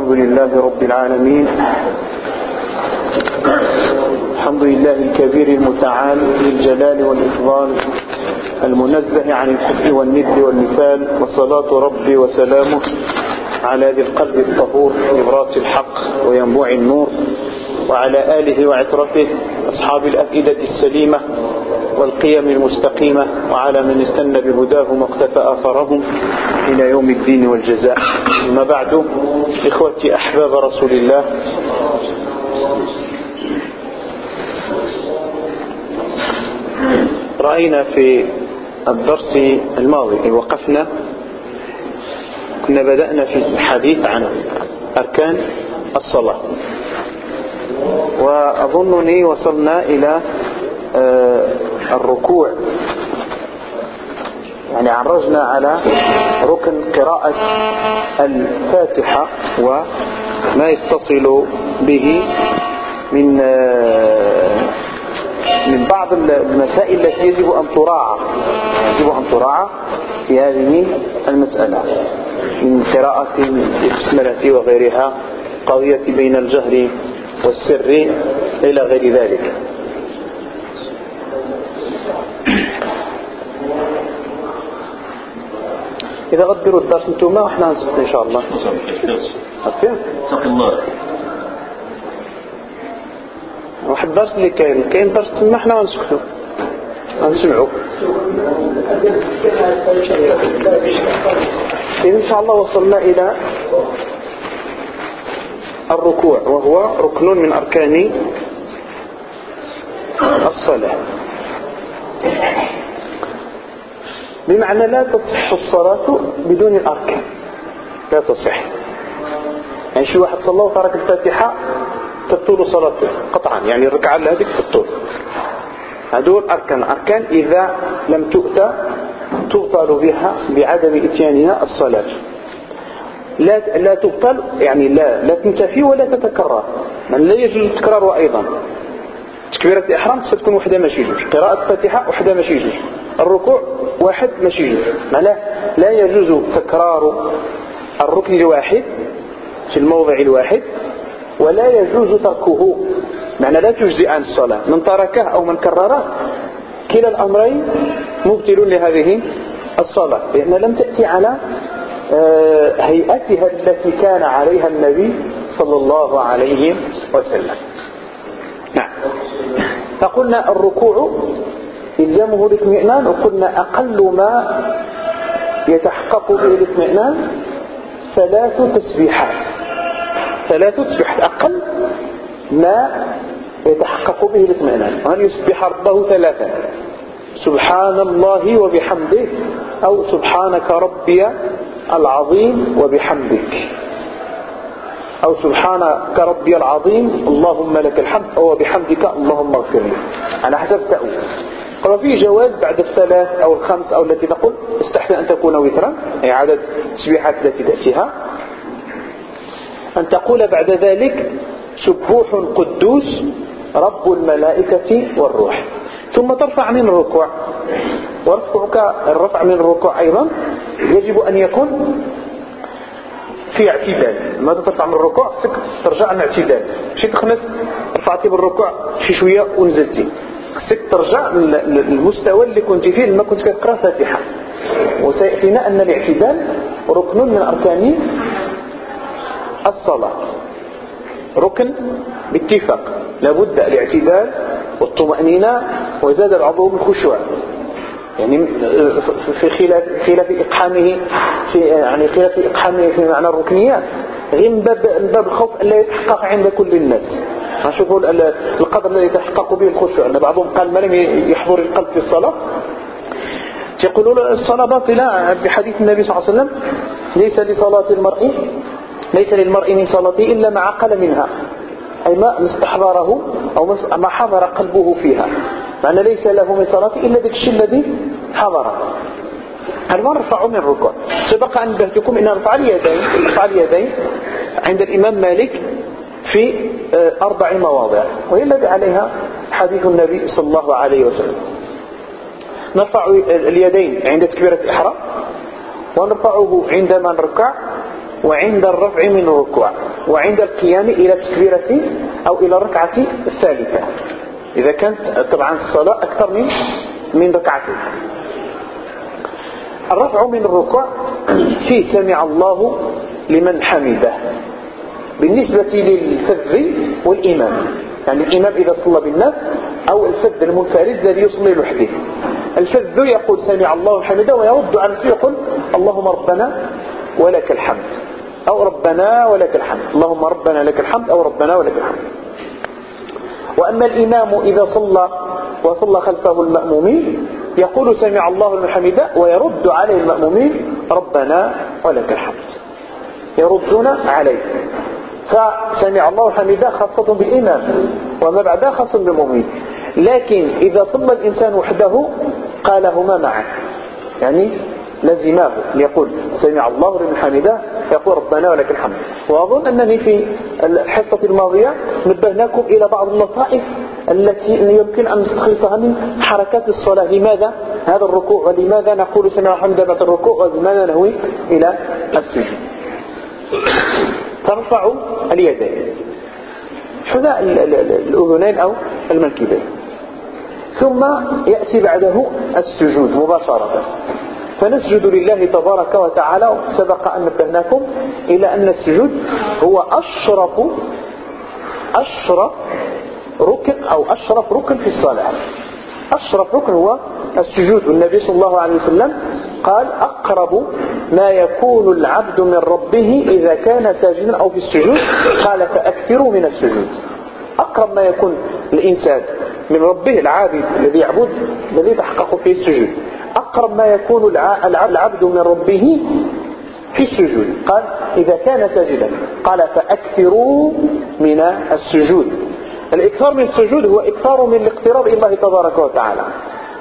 الحمد لله رب العالمين. الحمد لله الكبير المتعال للجلال والإفضال المنزه عن الحب والند والمثال وصلاة ربي وسلامه على ذي القلب الطهور نبراس الحق وينبوع النور وعلى آله وعترته أصحاب الأفئدة السليمة والقيم المستقيمة وعلى من استنى بهداهم واقتفى آثارهم إلى يوم الدين والجزاء. أما بعد إخوتي أحباب رسول الله رأينا في الدرس الماضي وقفنا كنا بدأنا في الحديث عن أركان الصلاة. وأظنني وصلنا إلى الركوع. يعني عرجنا على ركن قراءة الفاتحة وما يتصل به من من بعض المسائل التي يجب أن تراعى. يجب أن تراعى في هذه المسألة. من قراءة البسملة وغيرها قضية بين الجهر والسر إلى غير ذلك. إذا غدروا الدرس أنتم إحنا نسكت إن شاء الله. عرفتين؟ اتق الله. واحد الدرس اللي كاين. كاين درس تما إحنا غنسكتوا غنسمعوا إذا إن شاء الله وصلنا إلى الركوع وهو ركن من أركان الصلاة. بمعنى لا تصح الصلاة بدون الأركان لا تصح. يعني شي واحد صلى وترك الفاتحة تبطل صلاته قطعا. يعني الركعة هذيك تبطل هذول أركان. أركان إذا لم تؤتى تبطل بها بعدم إتيانها الصلاة. لا لا تبطل يعني لا لا تنتفي ولا تتكرر. من لا يجوز تكرارها أيضا. تكبيرة الإحرام ستكون وحدة ماشي جوج. قراءة الفاتحة وحدة ماشي جوج. الركوع واحد ماشي جوج. لا لا يجوز تكرار الركن الواحد في الموضع الواحد ولا يجوز تركه. معنى لا تجزي عن الصلاة. من تركه أو من كرره كلا الأمرين مبتل لهذه الصلاة. لأن لم تأتي على هيئتها التي كان عليها النبي صلى الله عليه وسلم. فقلنا الركوع إلزامه الاطمئنان وقلنا أقل ما يتحقق به الاطمئنان ثلاث تسبيحات. ثلاث تسبيحات أقل ما يتحقق به الاطمئنان. وأن يسبح ربه ثلاثا سبحان الله وبحمده أو سبحانك ربي العظيم وبحمدك. أو سبحانك ربي العظيم اللهم لك الحمد أو بحمدك اللهم اغفر لي. على حسب تأويل قال في جواز بعد الثلاث أو الخمس أو التي نقول استحسن أن تكون وترا أي عدد تسبيحات التي تأتيها. أن تقول بعد ذلك سبوح قدوس رب الملائكة والروح. ثم ترفع من الركوع. ورفعك الرفع من الركوع أيضا يجب أن يكون في اعتدال. ما ترفع من الركوع؟ خصك ترجع عن اعتدال. ماشي تخنس رفعتي بالركوع شي شوية ونزلتي. خصك ترجع للمستوى اللي كنت فيه لما كنت كتقرأ فاتحة. وسيأتينا أن الاعتدال ركن من أركان الصلاة. ركن باتفاق. لابد الاعتدال والطمأنينة وزاد العضو بالخشوع. يعني في خلاف خلاف إقحامه في يعني خلاف إقحامه في معنى الركنيات غير من باب من باب الخوف ألا يتحقق عند كل الناس. نشوفوا القدر الذي يتحقق به الخشوع. أن بعضهم قال ما لم يحضر القلب في الصلاة. يقولون الصلاة باطلة بحديث النبي صلى الله عليه وسلم. ليس لصلاة المرء ليس للمرء من صلاته إلا ما عقل منها. أي ما استحضره أو ما حضر قلبه فيها. معنى ليس له من صلاته إلا ذلك الشيء الذي حضره أنا ما من الركوع. سبق أن نبهتكم أن نرفع اليدين. نرفع اليدين عند الإمام مالك في أربع مواضع. وهي الذي عليها حديث النبي صلى الله عليه وسلم. نرفع اليدين عند تكبيرة الإحرام ونرفعه عندما نركع وعند الرفع من الركوع وعند القيام إلى التكبيرة أو إلى الركعة الثالثة. إذا كانت طبعا الصلاة أكثر من من ركعتين. الرفع من الركوع فيه سمع الله لمن حمده. بالنسبة للفذ والإمام. يعني الإمام إذا صلى بالناس أو الفذ المنفرد الذي يصلي لوحده. الفذ يقول سمع الله حمده ويرد على نفسه يقول اللهم ربنا ولك الحمد. أو ربنا ولك الحمد. اللهم ربنا لك الحمد أو ربنا ولك الحمد. وأما الإمام إذا صلى وصلى خلفه المأمومين يقول سمع الله لمن ويرد عليه المأمومين ربنا ولك الحمد. يردون عليه فسمع الله حمده خاصة بالإمام وما بعدها خاص بالمؤمن لكن إذا صلى الإنسان وحده قالهما معا. يعني لزماه ليقول سمع الله لمن حمده يقول ربنا ولك الحمد. وأظن أنني في الحصة الماضية نبهناكم إلى بعض اللطائف التي يمكن أن نستخلصها من حركات الصلاة. لماذا هذا الركوع؟ ولماذا نقول سمع حمد بعد الركوع؟ ولماذا نهوي إلى السجود؟ ترفع اليدين. حذاء الأذنين أو المنكبين. ثم يأتي بعده السجود مباشرة. فنسجد لله تبارك وتعالى سبق أن نبهناكم إلى أن السجود هو أشرف أشرف ركن أو أشرف ركن في الصلاة. أشرف ركن هو السجود. النبي صلى الله عليه وسلم قال أقرب ما يكون العبد من ربه إذا كان ساجدا أو في السجود قال فأكثروا من السجود. أقرب ما يكون الإنسان من ربه العابد الذي يعبد الذي تحقق فيه السجود. أقرب ما يكون العبد من ربه في السجود. قال إذا كان ساجدا. قال فأكثروا من السجود. الإكثار من السجود هو إكثار من الاقتراب إلى الله تبارك وتعالى.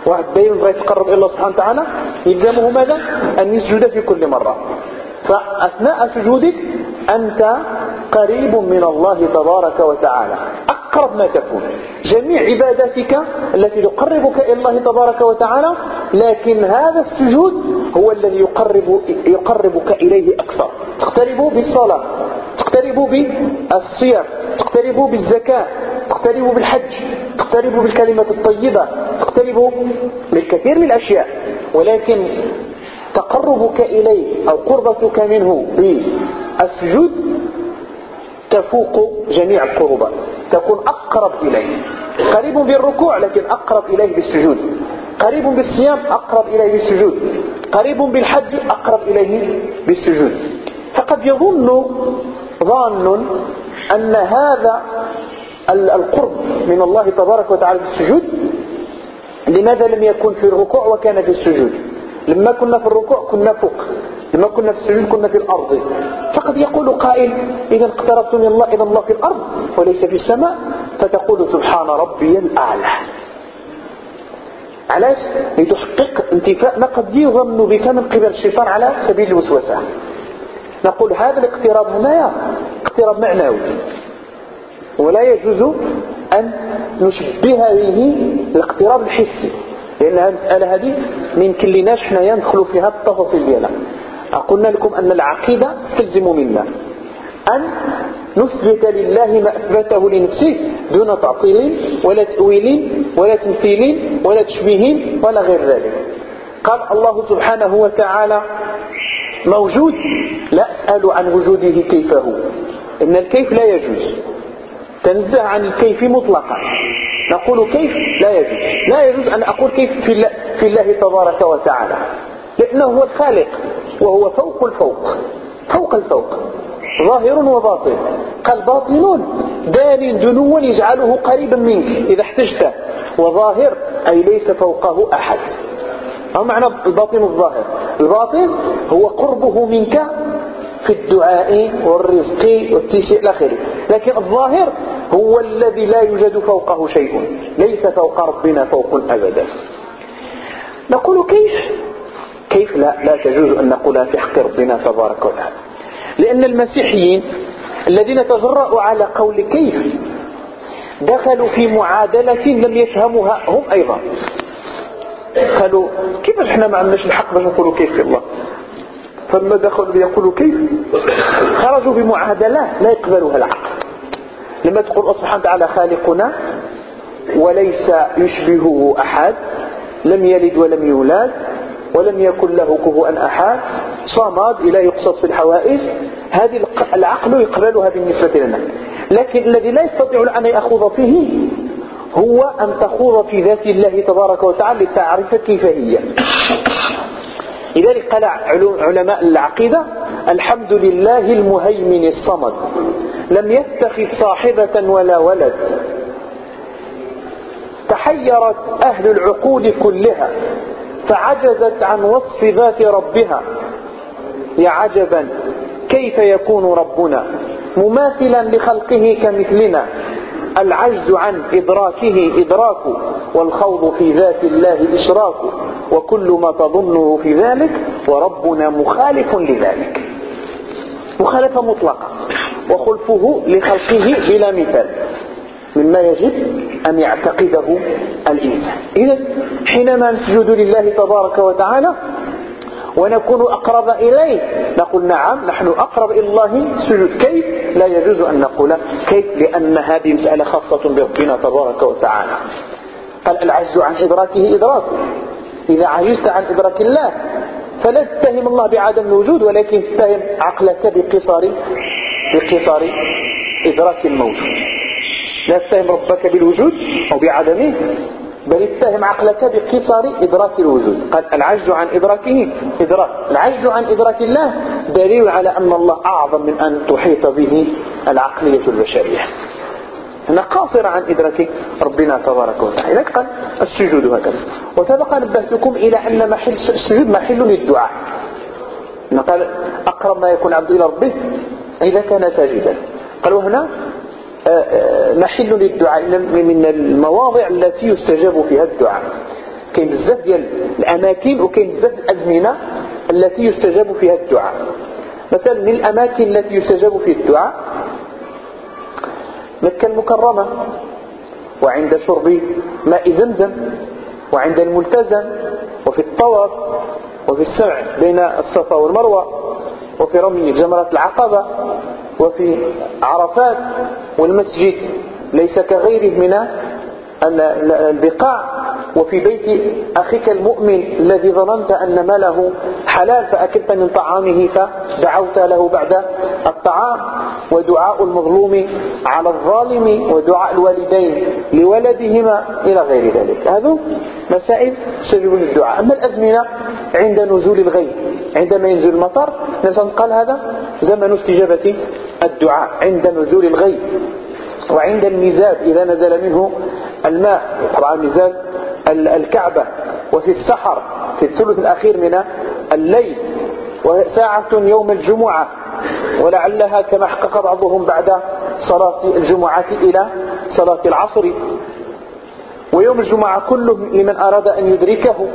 واحد دائما بغى يتقرب إلى الله سبحانه وتعالى يلزمه ماذا؟ أن يسجد في كل مرة. فأثناء سجودك أنت قريب من الله تبارك وتعالى. أقرب ما تكون. جميع عباداتك التي تقربك إلى الله تبارك وتعالى لكن هذا السجود هو الذي يقرب يقربك إليه أكثر. تقترب بالصلاة تقترب بالصيام تقترب بالزكاة تقترب بالحج تقترب بالكلمة الطيبة تقترب بالكثير من الأشياء. ولكن تقربك إليه أو قربتك منه بالسجود تفوق جميع القربات تكون أقرب إليه. قريب بالركوع لكن أقرب إليه بالسجود. قريب بالصيام أقرب إليه بالسجود. قريب بالحج أقرب إليه بالسجود. فقد يظن ظان أن هذا القرب من الله تبارك وتعالى في السجود لماذا لم يكن في الركوع وكان في السجود؟ لما كنا في الركوع كنا فوق. لما كنا في السجود كنا في الأرض. فقد يقول قائل إذا اقتربت من الله إذا الله في الأرض وليس في السماء؟ فتقول سبحان ربي الأعلى. علاش؟ لتحقق انتفاء ما قد يظن بك من قبل الشيطان على سبيل الوسوسة. نقول هذا الاقتراب هنايا اقتراب معنوي. ولا يجوز أن نشبه به الاقتراب الحسي. لأن هذه المسألة هذه ما يمكنلناش حنايا ندخلوا فيها التفاصيل ديالها. قلنا لكم أن العقيدة تلزم منا. أن نثبت لله ما أثبته لنفسه دون تعطيل ولا تأويل ولا تمثيل ولا تشبيه ولا غير ذلك. قال الله سبحانه وتعالى موجود لا أسأل عن وجوده كيف هو. إن الكيف لا يجوز. تنزه عن الكيف مطلقا. نقول كيف لا يجوز. لا يجوز أن أقول كيف في الله, تبارك وتعالى. لأنه هو الخالق. وهو فوق الفوق فوق الفوق ظاهر وباطن قال باطن دان دنوا يجعله قريبا منك إذا احتجته وظاهر أي ليس فوقه أحد. أو معنى الباطن الظاهر الباطن هو قربه منك في الدعاء والرزق والتيسير الآخر لكن الظاهر هو الذي لا يوجد فوقه شيء ليس فوق ربنا فوق أبدا نقول كيف؟ كيف لا لا تجوز أن نقولها في حق ربنا تبارك وتعالى؟ لأن المسيحيين الذين تجرأوا على قول كيف دخلوا في معادلة لم يفهموها هم أيضا. قالوا كيف إحنا ما عندناش الحق باش نقولوا كيف في الله؟ فلما دخلوا يقولوا كيف؟ خرجوا بمعادلة لا يقبلها العقل. لما تقول الله سبحانه وتعالى خالقنا وليس يشبهه أحد لم يلد ولم يولد ولم يكن له كفوا أحد صمد إلى يقصد في الحوائج. هذه العقل يقبلها بالنسبة لنا. لكن الذي لا يستطيع أن يأخذ فيه هو أن تخوض في ذات الله تبارك وتعالى لتعرف كيف هي. لذلك قال علماء العقيدة الحمد لله المهيمن الصمد. لم يتخذ صاحبة ولا ولد. تحيرت أهل العقول كلها. فعجزت عن وصف ذات ربها. يا عجبا كيف يكون ربنا مماثلا لخلقه كمثلنا؟ العجز عن إدراكه إدراك والخوض في ذات الله إشراك وكل ما تظنه في ذلك وربنا مخالف لذلك. مخالفة مطلقة وخلفه لخلقه بلا مثال. مما يجب أن يعتقده الإنسان. إذا حينما نسجد لله تبارك وتعالى ونكون أقرب إليه نقول نعم نحن أقرب إلى الله سجود. كيف؟ لا يجوز أن نقول كيف؟ لأن هذه مسألة خاصة بربنا تبارك وتعالى. قال العجز عن إدراكه إدراكه إذا عجزت عن إدراك الله فلا تتهم الله بعدم الوجود ولكن تتهم عقلك بقصار بقصار إدراك الموجود. لا تتهم ربك بالوجود أو بعدمه بل اتهم عقلك بقصر إدراك الوجود. قال العجز عن إدراكه إدراك. العجز عن إدراك الله دليل على أن الله أعظم من أن تحيط به العقلية البشرية. هنا قاصر عن إدراك ربنا تبارك وتعالى. قال السجود هكذا. وسبق نبهتكم إلى أن محل السجود محل للدعاء. قال أقرب ما يكون عبد إلى ربه إذا كان ساجدا. قالوا هنا محل للدعاء. من المواضع التي يستجاب فيها الدعاء. كاين بزاف ديال الأماكن وكاين بزاف الأزمنة التي يستجاب فيها الدعاء. مثلا من الأماكن التي يستجاب فيها الدعاء مكة المكرمة وعند شرب ماء زمزم وعند الملتزم وفي الطواف وفي السمع بين الصفا والمروة وفي رمي جمرة العقبة وفي عرفات والمسجد ليس كغيره من البقاع. وفي بيت أخيك المؤمن الذي ظننت أن ماله حلال فأكلت من طعامه فدعوت له بعد الطعام. ودعاء المظلوم على الظالم ودعاء الوالدين لولدهما إلى غير ذلك. هذا مسائل تستجيب للدعاء أما الأزمنة عند نزول الغيث عندما ينزل المطر قال هذا؟ زمن استجابة الدعاء عند نزول الغيث وعند الميزاب إذا نزل منه الماء. طبعا ميزاب الكعبة وفي السحر في الثلث الأخير من الليل وساعة يوم الجمعة ولعلها كما حقق بعضهم بعد صلاة الجمعة إلى صلاة العصر. ويوم الجمعة كله لمن أراد أن يدركه.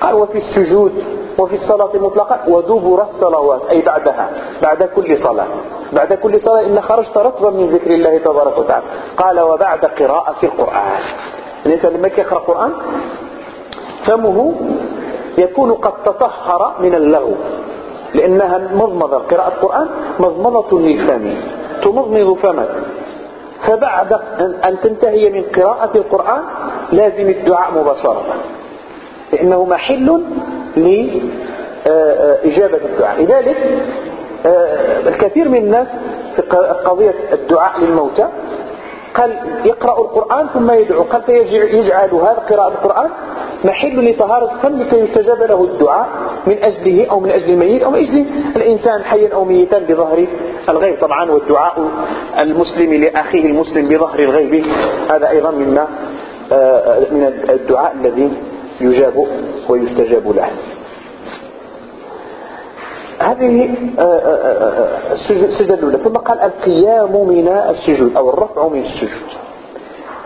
قال وفي السجود وفي الصلاة مطلقا ودبر الصلوات أي بعدها بعد كل صلاة. بعد كل صلاة إن خرجت رطبا من ذكر الله تبارك وتعالى. قال وبعد قراءة القرآن. الإنسان لما يقرأ القرآن فمه يكون قد تطهر من اللغو لأنها مضمضة. قراءة القرآن مضمضة للفم تمضمض فمك. فبعد أن تنتهي من قراءة القرآن لازم الدعاء مباشرة. لأنه محل لإجابة الدعاء. لذلك آه، الكثير من الناس في قضية الدعاء للموتى قال يقرأ القرآن ثم يدعو قال فيجعل هذا قراءة القرآن محل لطهارة الفم لكي يستجاب له الدعاء من أجله أو من أجل الميت أو من أجل الإنسان حيا أو ميتا بظهر الغيب. طبعا والدعاء المسلم لأخيه المسلم بظهر الغيب هذا أيضا مما آه، من الدعاء الذي يجاب ويستجاب له. هذه آه، آه، آه، السجدة الأولى. ثم قال القيام من السجود أو الرفع من السجود.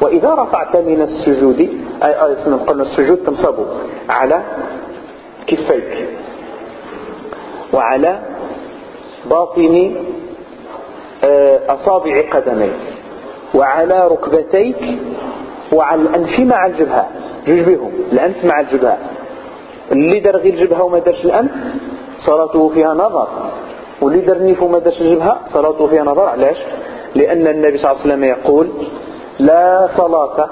وإذا رفعت من السجود أي قلنا السجود تنصب على كفيك. وعلى باطن أصابع قدميك. وعلى ركبتيك وعلى الأنف مع الجبهة. جوج بهم الأنف مع الجبهة. اللي دار غير الجبهة وما دارش الأنف صلاته فيها نظر. واللي درني فما درش الجبهة صلاته فيها نظر. علاش؟ لأن النبي صلى الله عليه وسلم يقول لا صلاة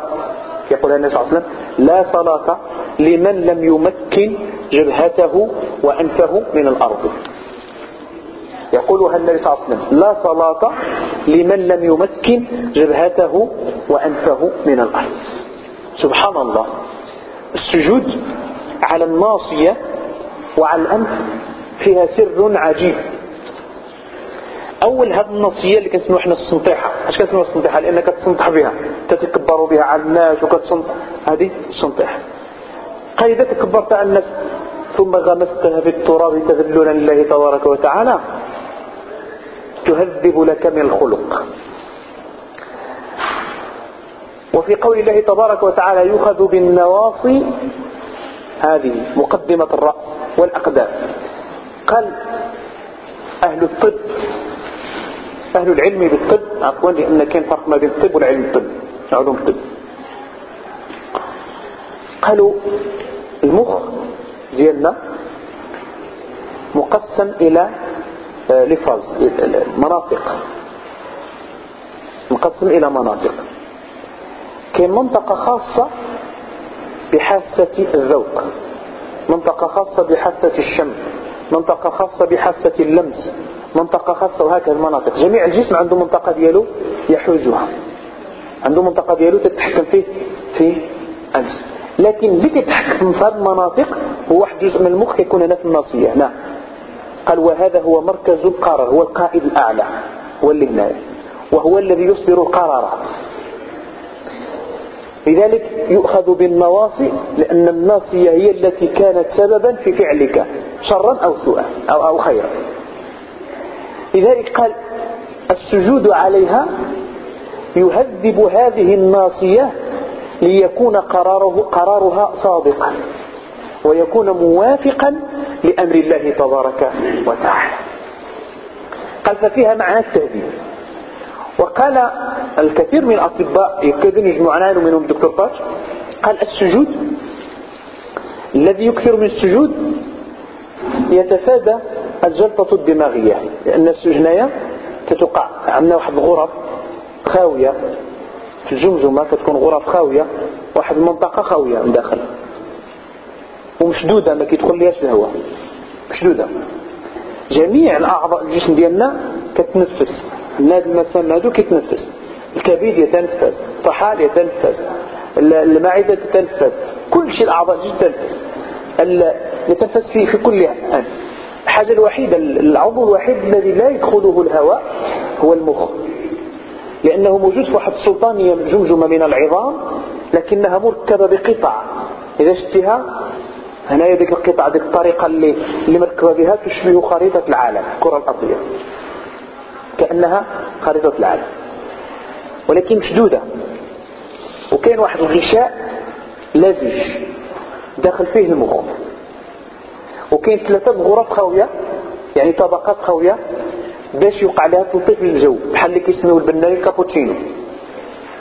يقول النبي صلى الله عليه وسلم لا صلاة لمن لم يمكن جبهته وأنفه من الأرض. يقولها النبي صلى الله عليه وسلم لا صلاة لمن لم يمكن جبهته وأنفه من الأرض. سبحان الله السجود على الناصية وعلى الأنف فيها سر عجيب. أول هذه النصيه اللي كنسميو حنا السنطيحة. أش كنسميو السنطيحة؟ لأنك تسنطح بها. تتكبر بها على الناس وكتسنطح. هذه السنطيحة. قيدة تكبرت على الناس. ثم غمستها في التراب تذللا لله تبارك وتعالى. تهذب لك من الخلق. وفي قول الله تبارك وتعالى يؤخذ بالنواصي هذه مقدمة الرأس والأقدام. قال أهل الطب أهل العلم بالطب عفوا لأن كان فرق ما بين الطب والعلم بالطب علوم الطب. قالوا المخ ديالنا مقسم إلى لفاز مناطق. مقسم إلى مناطق. كاين منطقة خاصة بحاسة الذوق منطقة خاصة بحاسة الشم منطقة خاصة بحاسة اللمس منطقة خاصة وهكذا المناطق. جميع الجسم عنده منطقة ديالو يحوزها عنده منطقة ديالو تتحكم فيه في الجسم. لكن اللي كيتحكم في هذه المناطق هو واحد جزء من المخ يكون هنا في الناصية. هنا قال وهذا هو مركز القرار هو القائد الأعلى هو اللي وهو الذي يصدر القرارات. لذلك يؤخذ بالنواصي لأن الناصية هي التي كانت سببا في فعلك شرا أو سوءا أو, أو خيرا. لذلك قال السجود عليها يهذب هذه الناصية ليكون قراره قرارها صادقا. ويكون موافقا لأمر الله تبارك وتعالى. قال ففيها معنى التهذيب. وقال الكثير من الأطباء يكادون يجمعون منهم الدكتور باتش قال السجود الذي يكثر من السجود يتفادى الجلطة الدماغية لأن السجناية تتوقع عندنا واحد الغرف خاوية في الجمجمة كتكون غرف خاوية واحد المنطقة خاوية من داخل. ومشدودة ما كيدخل ليهاش الهواء مشدودة. جميع الأعضاء الجسم ديالنا كتنفس. النادي المسام هادو كيتنفس. الكبد يتنفس. الطحال يتنفس. المعدة تتنفس كل شيء الأعضاء الجسم تنفس. يتنفس فيه في كل أنف الحاجة الوحيدة العضو الوحيد الذي لا يدخله الهواء هو المخ. لأنه موجود في واحد السلطانية جمجمة من العظام لكنها مركبة بقطع. إذا شتها هنا ذيك القطع ذيك الطريقة اللي, اللي مركبة بها تشبه خريطة العالم الكرة الأرضية. كأنها خريطة العالم. ولكن مشدودة وكان واحد الغشاء لزج داخل فيه المخ. وكاين ثلاثة غرف خاوية يعني طبقات خاوية باش يوقع لها تلطيف للجو بحال اللي كيسميو البناي كابوتشينو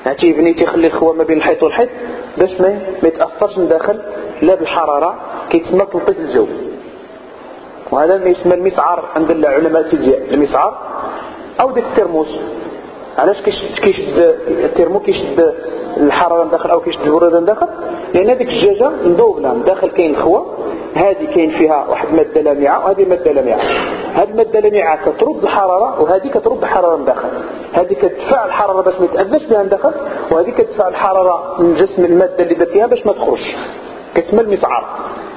يعني تيبني تيخلي الخوا ما بين الحيط والحيط باش ما يتأثرش من داخل لا بالحرارة كيتسمى تلطيف الجو. وهذا ما يسمى المسعر عند علماء الفيزياء المسعر أو ديك الترموس. علاش كيشد الترمو كيشد الحرارة من داخل أو كيشد البرودة من داخل؟ لأن هذيك الجاجة مدوبلة من داخل كاين الخوا هذه كاين فيها واحد مادة لامعة وهذه مادة لامعة. هذه المادة لامعة كترد الحرارة وهذه كترد الحرارة من داخل. هذه كتدفع الحرارة باش ما يتأذاش بها من داخل وهذه كتدفع الحرارة من جسم المادة اللي دار فيها باش ما تخرجش. كتسمى المسعار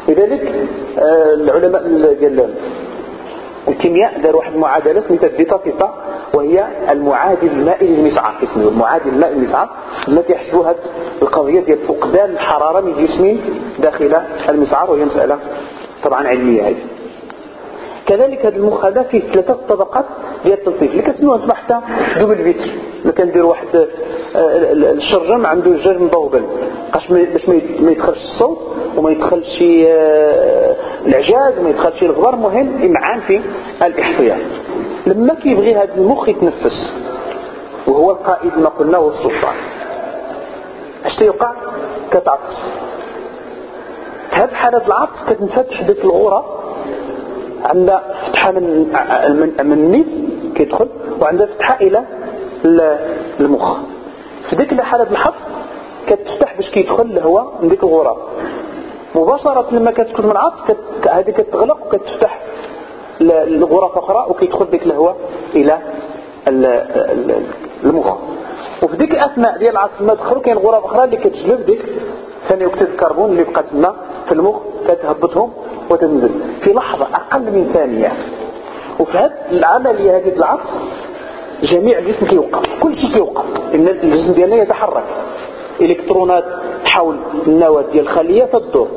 لذلك آه، العلماء الكيمياء داروا واحد المعادلة سميتها الديتا تيتا وهي المعادل المائي للمسعر. اسمه المعادل المائي للمسعر. التي يحسبوا هذه القضية ديال فقدان الحرارة من جسم داخل المسعر وهي مسألة طبعا علمية. هذه كذلك هذا المخ هذا فيه ثلاثة طبقات ديال التلطيف. اللي كتسموها أنتم حتى دوبل فيتر. اللي كندير واحد آه، الشرجم عنده الجرم مضوبل باش ما يدخلش الصوت وما يدخلش آه، العجاز وما يدخلش الغبار المهم يمعان في الاحتياط. لما كيبغي هذا المخ يتنفس وهو القائد ما قلنا هو السلطان اش تيوقع كتعطس. هاد حالة العطس كتنفتح ديك الغرة عندها فتحة من من النيف كيدخل وعندها فتحة إلى المخ. في ديك الحالة الحبس كتفتح باش كيدخل الهواء من ديك الغراب مباشرة لما كتكون من العطس هذه كتغلق وكتفتح الغرف أخرى وكيدخل ديك الهواء إلى المخ. وفي ديك الأثناء ديال العطس ما دخلوا كاين غرف أخرى اللي كتجلب ديك ثاني أكسيد الكربون اللي بقات تما في المخ كتهبطهم وتنزل. في لحظة أقل من ثانية وفي هذه العملية هذه العطس جميع الجسم كيوقف كل شيء كيوقف. لأن الجسم ديالنا يتحرك. إلكترونات حول النواة ديال الخلية تدور.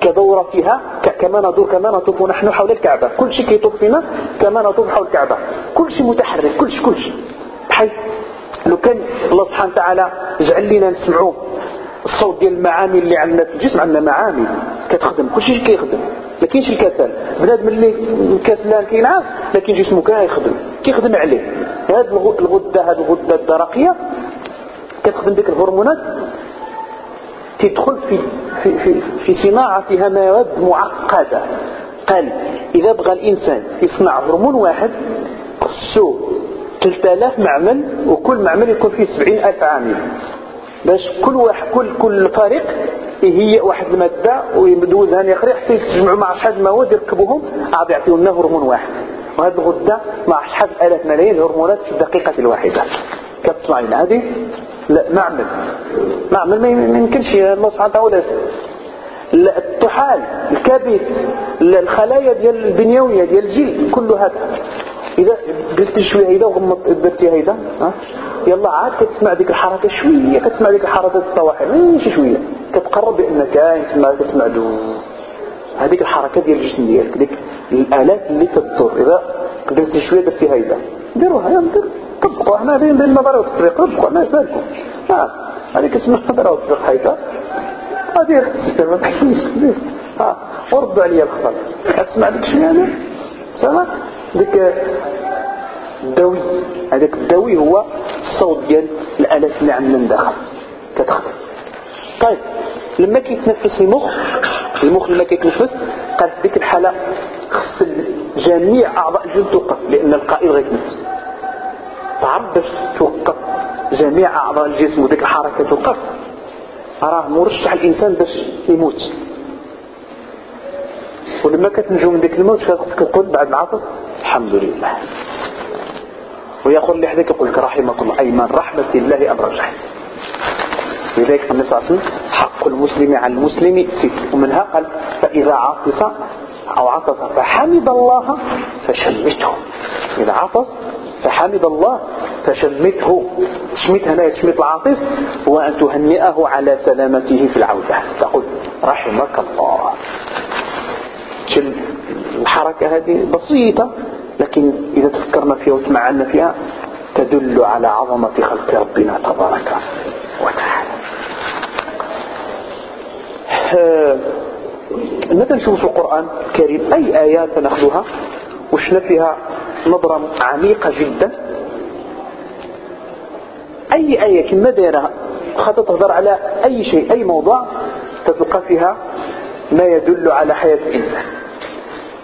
كدورة فيها كما ندور كما نطوف نحن حول الكعبة. كل شيء كيطوف فينا كما نطوف حول الكعبة. كل شيء متحرك كل شيء كل شيء. بحيث لو كان الله سبحانه وتعالى جعل لنا نسمعوا الصوت ديال المعامل اللي عندنا في الجسم عندنا معامل كتخدم كل شيء كيخدم. ما كاينش الكسل. بنادم اللي كسلان كينعس لكن جسمه كيخدم كيخدم عليه. هذه الغدة هذه الغدة الدرقية كتخدم ديك الهرمونات. تدخل في في في, في صناعتها مواد معقدة. قال إذا بغى الإنسان يصنع هرمون واحد خصو 3000 معمل وكل معمل يكون فيه 70000 عامل. باش كل واحد كل كل فريق هي واحد المادة ويدوزها يخري حتى يجمعوا مع شحال المواد يركبوهم عاد يعطيو لنا هرمون واحد. وهذه الغدة مع شحال الاف ملايين الهرمونات في الدقيقة الواحدة. كتصنع لنا هذه؟ لا معمل معمل ما يمكنش. الله سبحانه وتعالى الطحال الكبد الخلايا ديال البنيوية ديال الجلد كل هذا. إذا جلست شوية هيدا وغمضت درتي هيدا ها؟ يلا عاد كتسمع ديك الحركة شوية كتسمع ديك الحركة الطواحن ماشي شوية. كتقرب كاين تسمع كتسمع دو. هذيك الحركة ديال الجسم ديالك ديك الآلات اللي كتدور إذا جلست شوية درتي هيدا ديروها يا دير. طبقوا إحنا بين النظر والتطبيق. طبقوا ما بالكم ها هذيك اسمها النظر والتطبيق هيدا هذه ال système ما تحسنش ها وردوا عليا الخطر اسمع ديك شوية أنا سامع ديك الدوي. هذاك الدوي هو الصوت ديال الالات اللي عندنا من داخل. كتخدم طيب لما كيتنفس المخ المخ لما كيتنفس في ديك الحالة خص جميع أعضاء الجسم توقف لأن القائد غيتنفس. تعرف باش توقف جميع أعضاء الجسم وديك الحركة توقف. راه مرشح الإنسان باش يموت. ولما كتنجو من ديك الموت خاصك تقول بعد العطس الحمد لله. ويقول لحدك يقول لك رحمك الله أي من رحمة الله أن رجعت لذلك النبي صلى الله عليه وسلم حق المسلم على المسلم ست ومنها قال فإذا عطس أو عطس فحمد الله فشمته. إذا عطس فحمد الله فشمته. تشميت هنا تشميت العاطس هو أن تهنئه على سلامته في العودة. تقول رحمك الله. الحركة هذه بسيطة. لكن إذا تفكرنا فيها وتمعنا فيها تدل على عظمة خلق ربنا تبارك وتعالى. آه، متى نشوف في القرآن الكريم أي آيات نأخذها وشنا فيها نظرة عميقة جدا. أي آية كما دايرها خاطر تهضر على أي شيء أي موضوع تتلقى فيها ما يدل على حياة الإنسان.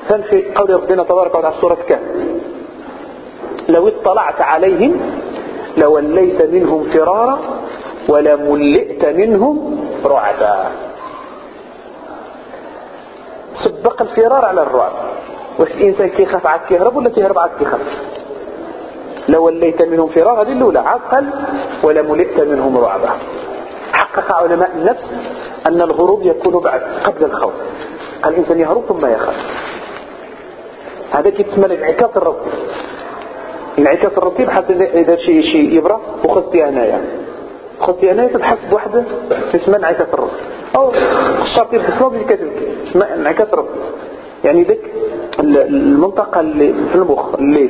في قول ربنا تبارك وتعالى سورة كهف. لو اطلعت عليهم لوليت منهم فرارا ولملئت منهم رعبا. سبق الفرار على الرعب. واش الإنسان كيخاف عاد كيهرب ولا كيهرب عاد كيخاف؟ لوليت منهم فرارا هذه الأولى. عقل ولملئت منهم رعبا. حقق علماء النفس أن الهروب يكون بعد قبل الخوف. الإنسان يهرب ثم يخاف. هذا كيتسمى الانعكاس الربطي الانعكاس الربطي بحال اذا شي شي إبرة وخصتي هنايا خصتي هنايا تبحث بواحد اسمها انعكاس الربطي أو الشرطي الحصاب اللي كتبكي اسمها انعكاس الربطي يعني ديك المنطقة اللي في المخ اللي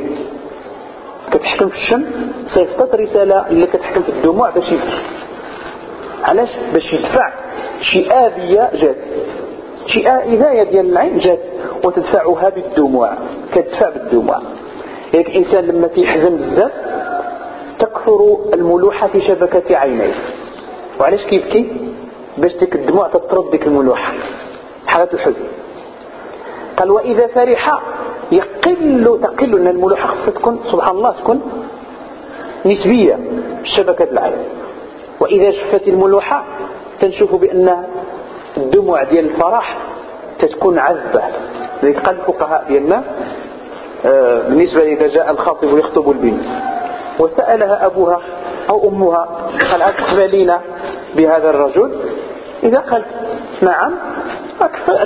كتحكم في الشم صيفطت رسالة اللي كتحكم في الدموع باش يبكي علاش؟ باش يدفع شي آذية جات. شي إذاية ديال العين جات. وتدفعها بالدموع كتدفع بالدموع. يعني الإنسان لما تيحزن بزاف تكثر الملوحة في شبكة عينيه. وعلاش كيبكي؟ باش ديك الدموع تطرد ديك الملوحة. حالة الحزن. قال وإذا فرح يقل تقل أن الملوحة خصها تكون سبحان الله تكون نسبية شبكة العين. وإذا شفت الملوحة تنشوف بأن الدموع ديال الفرح تتكون عذبة. لذلك قال الفقهاء ديالنا آه، بالنسبة إذا جاء الخاطب يخطب البنت. وسألها أبوها أو أمها قال أتقبلين بهذا الرجل؟ إذا قالت نعم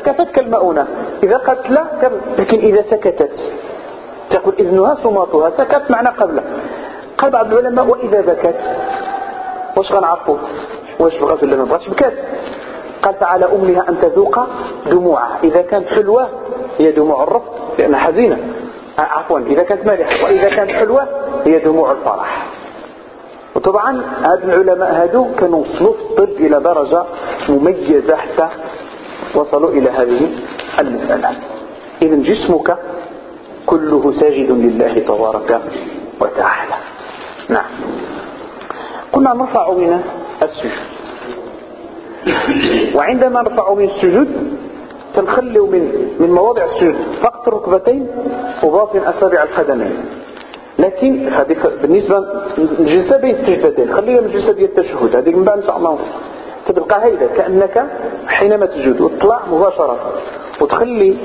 كفتك المؤونة. إذا قالت لا لكن إذا سكتت. تقول إذنها صماتها سكت معنى قبله. قال بعض العلماء وإذا بكت؟ واش غنعرفوا واش بغات ولا ما بغاتش بكات؟ قال تعالى أمها أن تذوق دموعها. إذا كانت حلوة هي دموع الرفض لأنها حزينة. آه، عفوا إذا كانت مالحة. وإذا كانت حلوة هي دموع الفرح. وطبعا هاد العلماء هادو كانوا وصلوا في الطب إلى درجة مميزة حتى وصلوا إلى هذه المسألة. إذا جسمك كله ساجد لله تبارك وتعالى. نعم. كنا نرفع من السجود. وعندما نرفع من السجود تنخلي من من مواضع السجود. فقط الركبتين وباطن أصابع القدمين. لكن هذه بالنسبة للجلسة بين السجدتين. خليها من الجلسة ديال التشهد. هذه من بعد إن شاء الله تبقى هيدا كأنك حينما تسجد وتطلع مباشرة وتخلي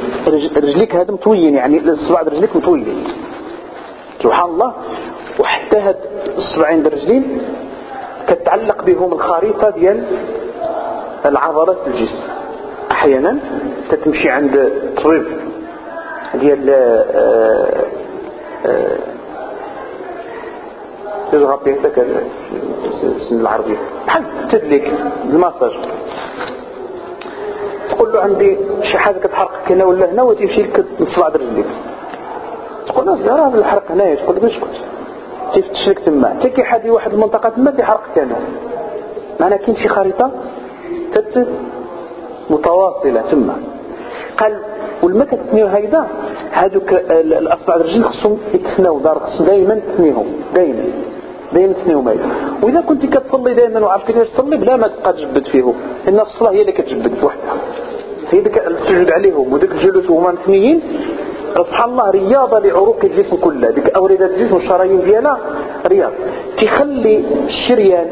رجليك هذا مطويين يعني الصباع رجليك مطويين سبحان الله. وحتى هاد الصبعين الرجلين كتعلق بهم الخريطة ديال العضلات الجسم. أحيانا تتمشي عند طبيب ديال به هكاك السن العربية بحال تدليك الماساج. تقول له عندي شي حاجة كتحرقك هنا ولا هنا وتمشي لك تصبع رجليك تقول له راه الحرق هنايا. تقول له اسكت تفتش لك تما. حتى كيحادي واحد المنطقة تما تيحرقك هنا معنى كاين شي خريطة؟ تت متواصلة. تما قال والما كتثنيو هيدا هادوك الأصبع الرجل خصهم يتثناو دار خصهم دائما تثنيهم دائما دائما تثنيهم هيدا. وإذا كنت كتصلي دائما وعرفتي كيفاش تصلي بلا ما تبقى تجبد فيهم. لأن الصلاة هي اللي كتجبد بوحدها. هي ديك السجود عليهم. وديك الجلوس وهما مثنيين سبحان الله رياضة لعروق الجسم كله ديك أوردة الجسم والشرايين ديالها رياض. تخلي الشريان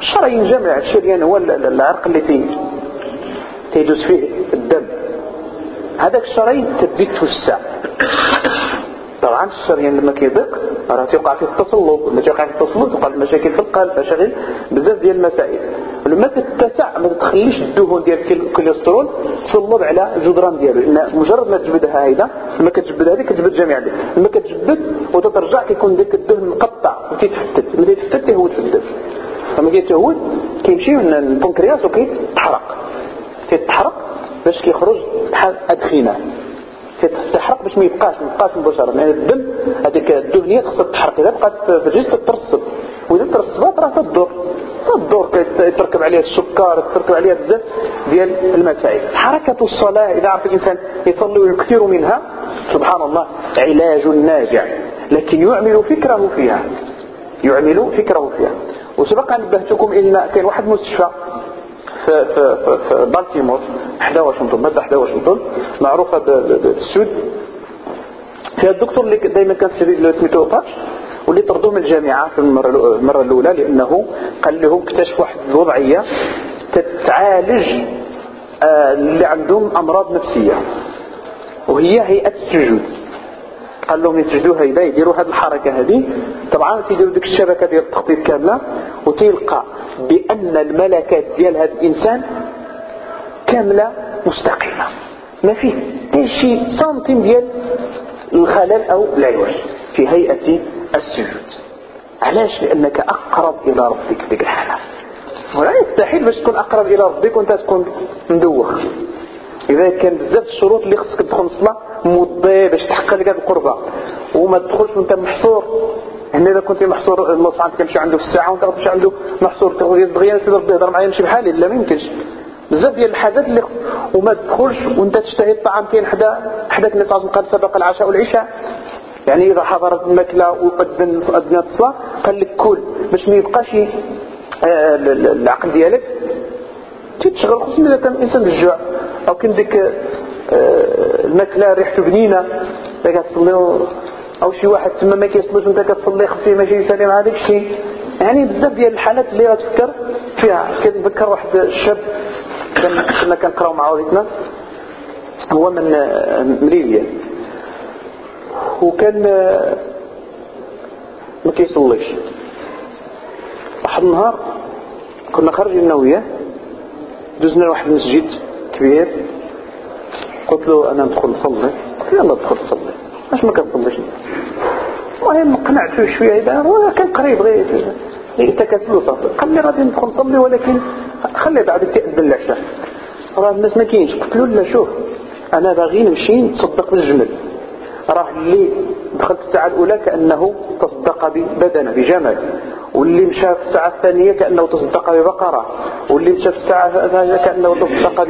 الشرايين جمع الشريان هو العرق اللي تيدوز فيه الدم. هذاك الشرايين تبدي توسع. طبعا الشريان لما كيضيق راه تيوقع فيه التصلب. لما تيوقع فيه التصلب توقع المشاكل في القلب مشاكل بزاف ديال المسائل. لما تتسع ما تخليش الدهون ديال الكوليسترول تصلب على الجدران ديالو. لأن مجرد ما تجبدها هيدا لما كتجبد هذه كتجبد جميع دي. لما كتجبد وتترجع كيكون ديك الدهن مقطع وتيتفتت ملي يتفتت تهود في الدم لما كيتهود كيمشي من البنكرياس وكيتحرق تتحرق باش كيخرج بحال ادخنه تتحرق باش ما يبقاش ما يبقاش مباشرة. لأن الدم هذيك الدهنية خصها تحرق. إذا بقات في الجسم تترسب وإذا ترسبات راه تدور. تدور يتركب عليها السكر يتركب عليها بزاف ديال المسائل. حركة الصلاة إذا عرف الإنسان يصلي ويكثر منها سبحان الله علاج ناجع. لكن يعمل فكره فيها. يعمل فكره فيها. وسبق نبهتكم إن كان واحد مستشفى في, في, في, بالتيمور حدا واشنطن مادة حدا واشنطن معروفة بالسود. فيها الدكتور اللي دائما كان سميتو طاش واللي طردوه من الجامعة في المرة, المرة الأولى لأنه قال لهم اكتشف واحد الوضعية تتعالج آه، اللي عندهم أمراض نفسية وهي هيئة السجود. قال لهم يسجدوا هيدا يديروا هذه الحركة هذه طبعا تيديروا ديك الشبكة ديال التخطيط كاملة وتلقى بأن الملكات ديال هذا الإنسان كاملة مستقيمة. ما فيه شي سنتيم ديال الخلل أو العوج في هيئة السجود. علاش؟ لأنك أقرب إلى ربك في ديك الحالة ولا يستحيل باش تكون أقرب إلى ربك وأنت تكون مدوخ. إذا كان بزاف الشروط اللي خصك تدخل الصلاة موضي باش تحقق لك هذه القربة. وما تدخلش وانت محصور. هنا إذا كنت محصور المصعد كنمشي عنده في الساعة وانت غتمشي عنده محصور. تغويز دغيا سيدي ربي يهضر معايا نمشي بحالي. لا ما يمكنش. بزاف ديال الحاجات اللي وما تدخلش وانت تشتهي الطعام. كاين حدا حداك الناس قد سبق العشاء والعشاء. يعني إذا حضرت الماكلة وقدم ادنى الصلاه قال لك كل. باش ما يبقاش آه، العقل ديالك تتشغل. خصوصا إذا كان الانسان بالجوع أو كان ديك آه، الماكلة ريحته بنينة كتصلي أو شي واحد تما ما كيصليش وأنت كتصلي خصي ماشي يسلم هذاك الشيء يعني بزاف ديال الحالات اللي غتفكر فيها. كنتذكر واحد الشاب كنا كنقراو مع وليدنا هو من من ليبيا وكان ما كيصليش. واحد النهار كنا خارجين أنا وياه دوزنا لواحد المسجد. كبير. قلت له أنا ندخل نصلي. قلت له يلا ادخل صلي اش ما كتصليش المهم قنعته شوية هذا كان قريب غير. انت كتلو صافي قال لي غادي ندخل نصلي ولكن خلي بعد تأذن العشاء. راه الناس ما كاينش. قلت له لا شوف أنا باغي نمشي نتصدق بالجمل. راه اللي دخلت الساعة الأولى كأنه تصدق ببدنه بجمل. واللي مشى في الساعة الثانية كأنه تصدق ببقرة واللي مشى في الساعة الثانية كأنه تصدق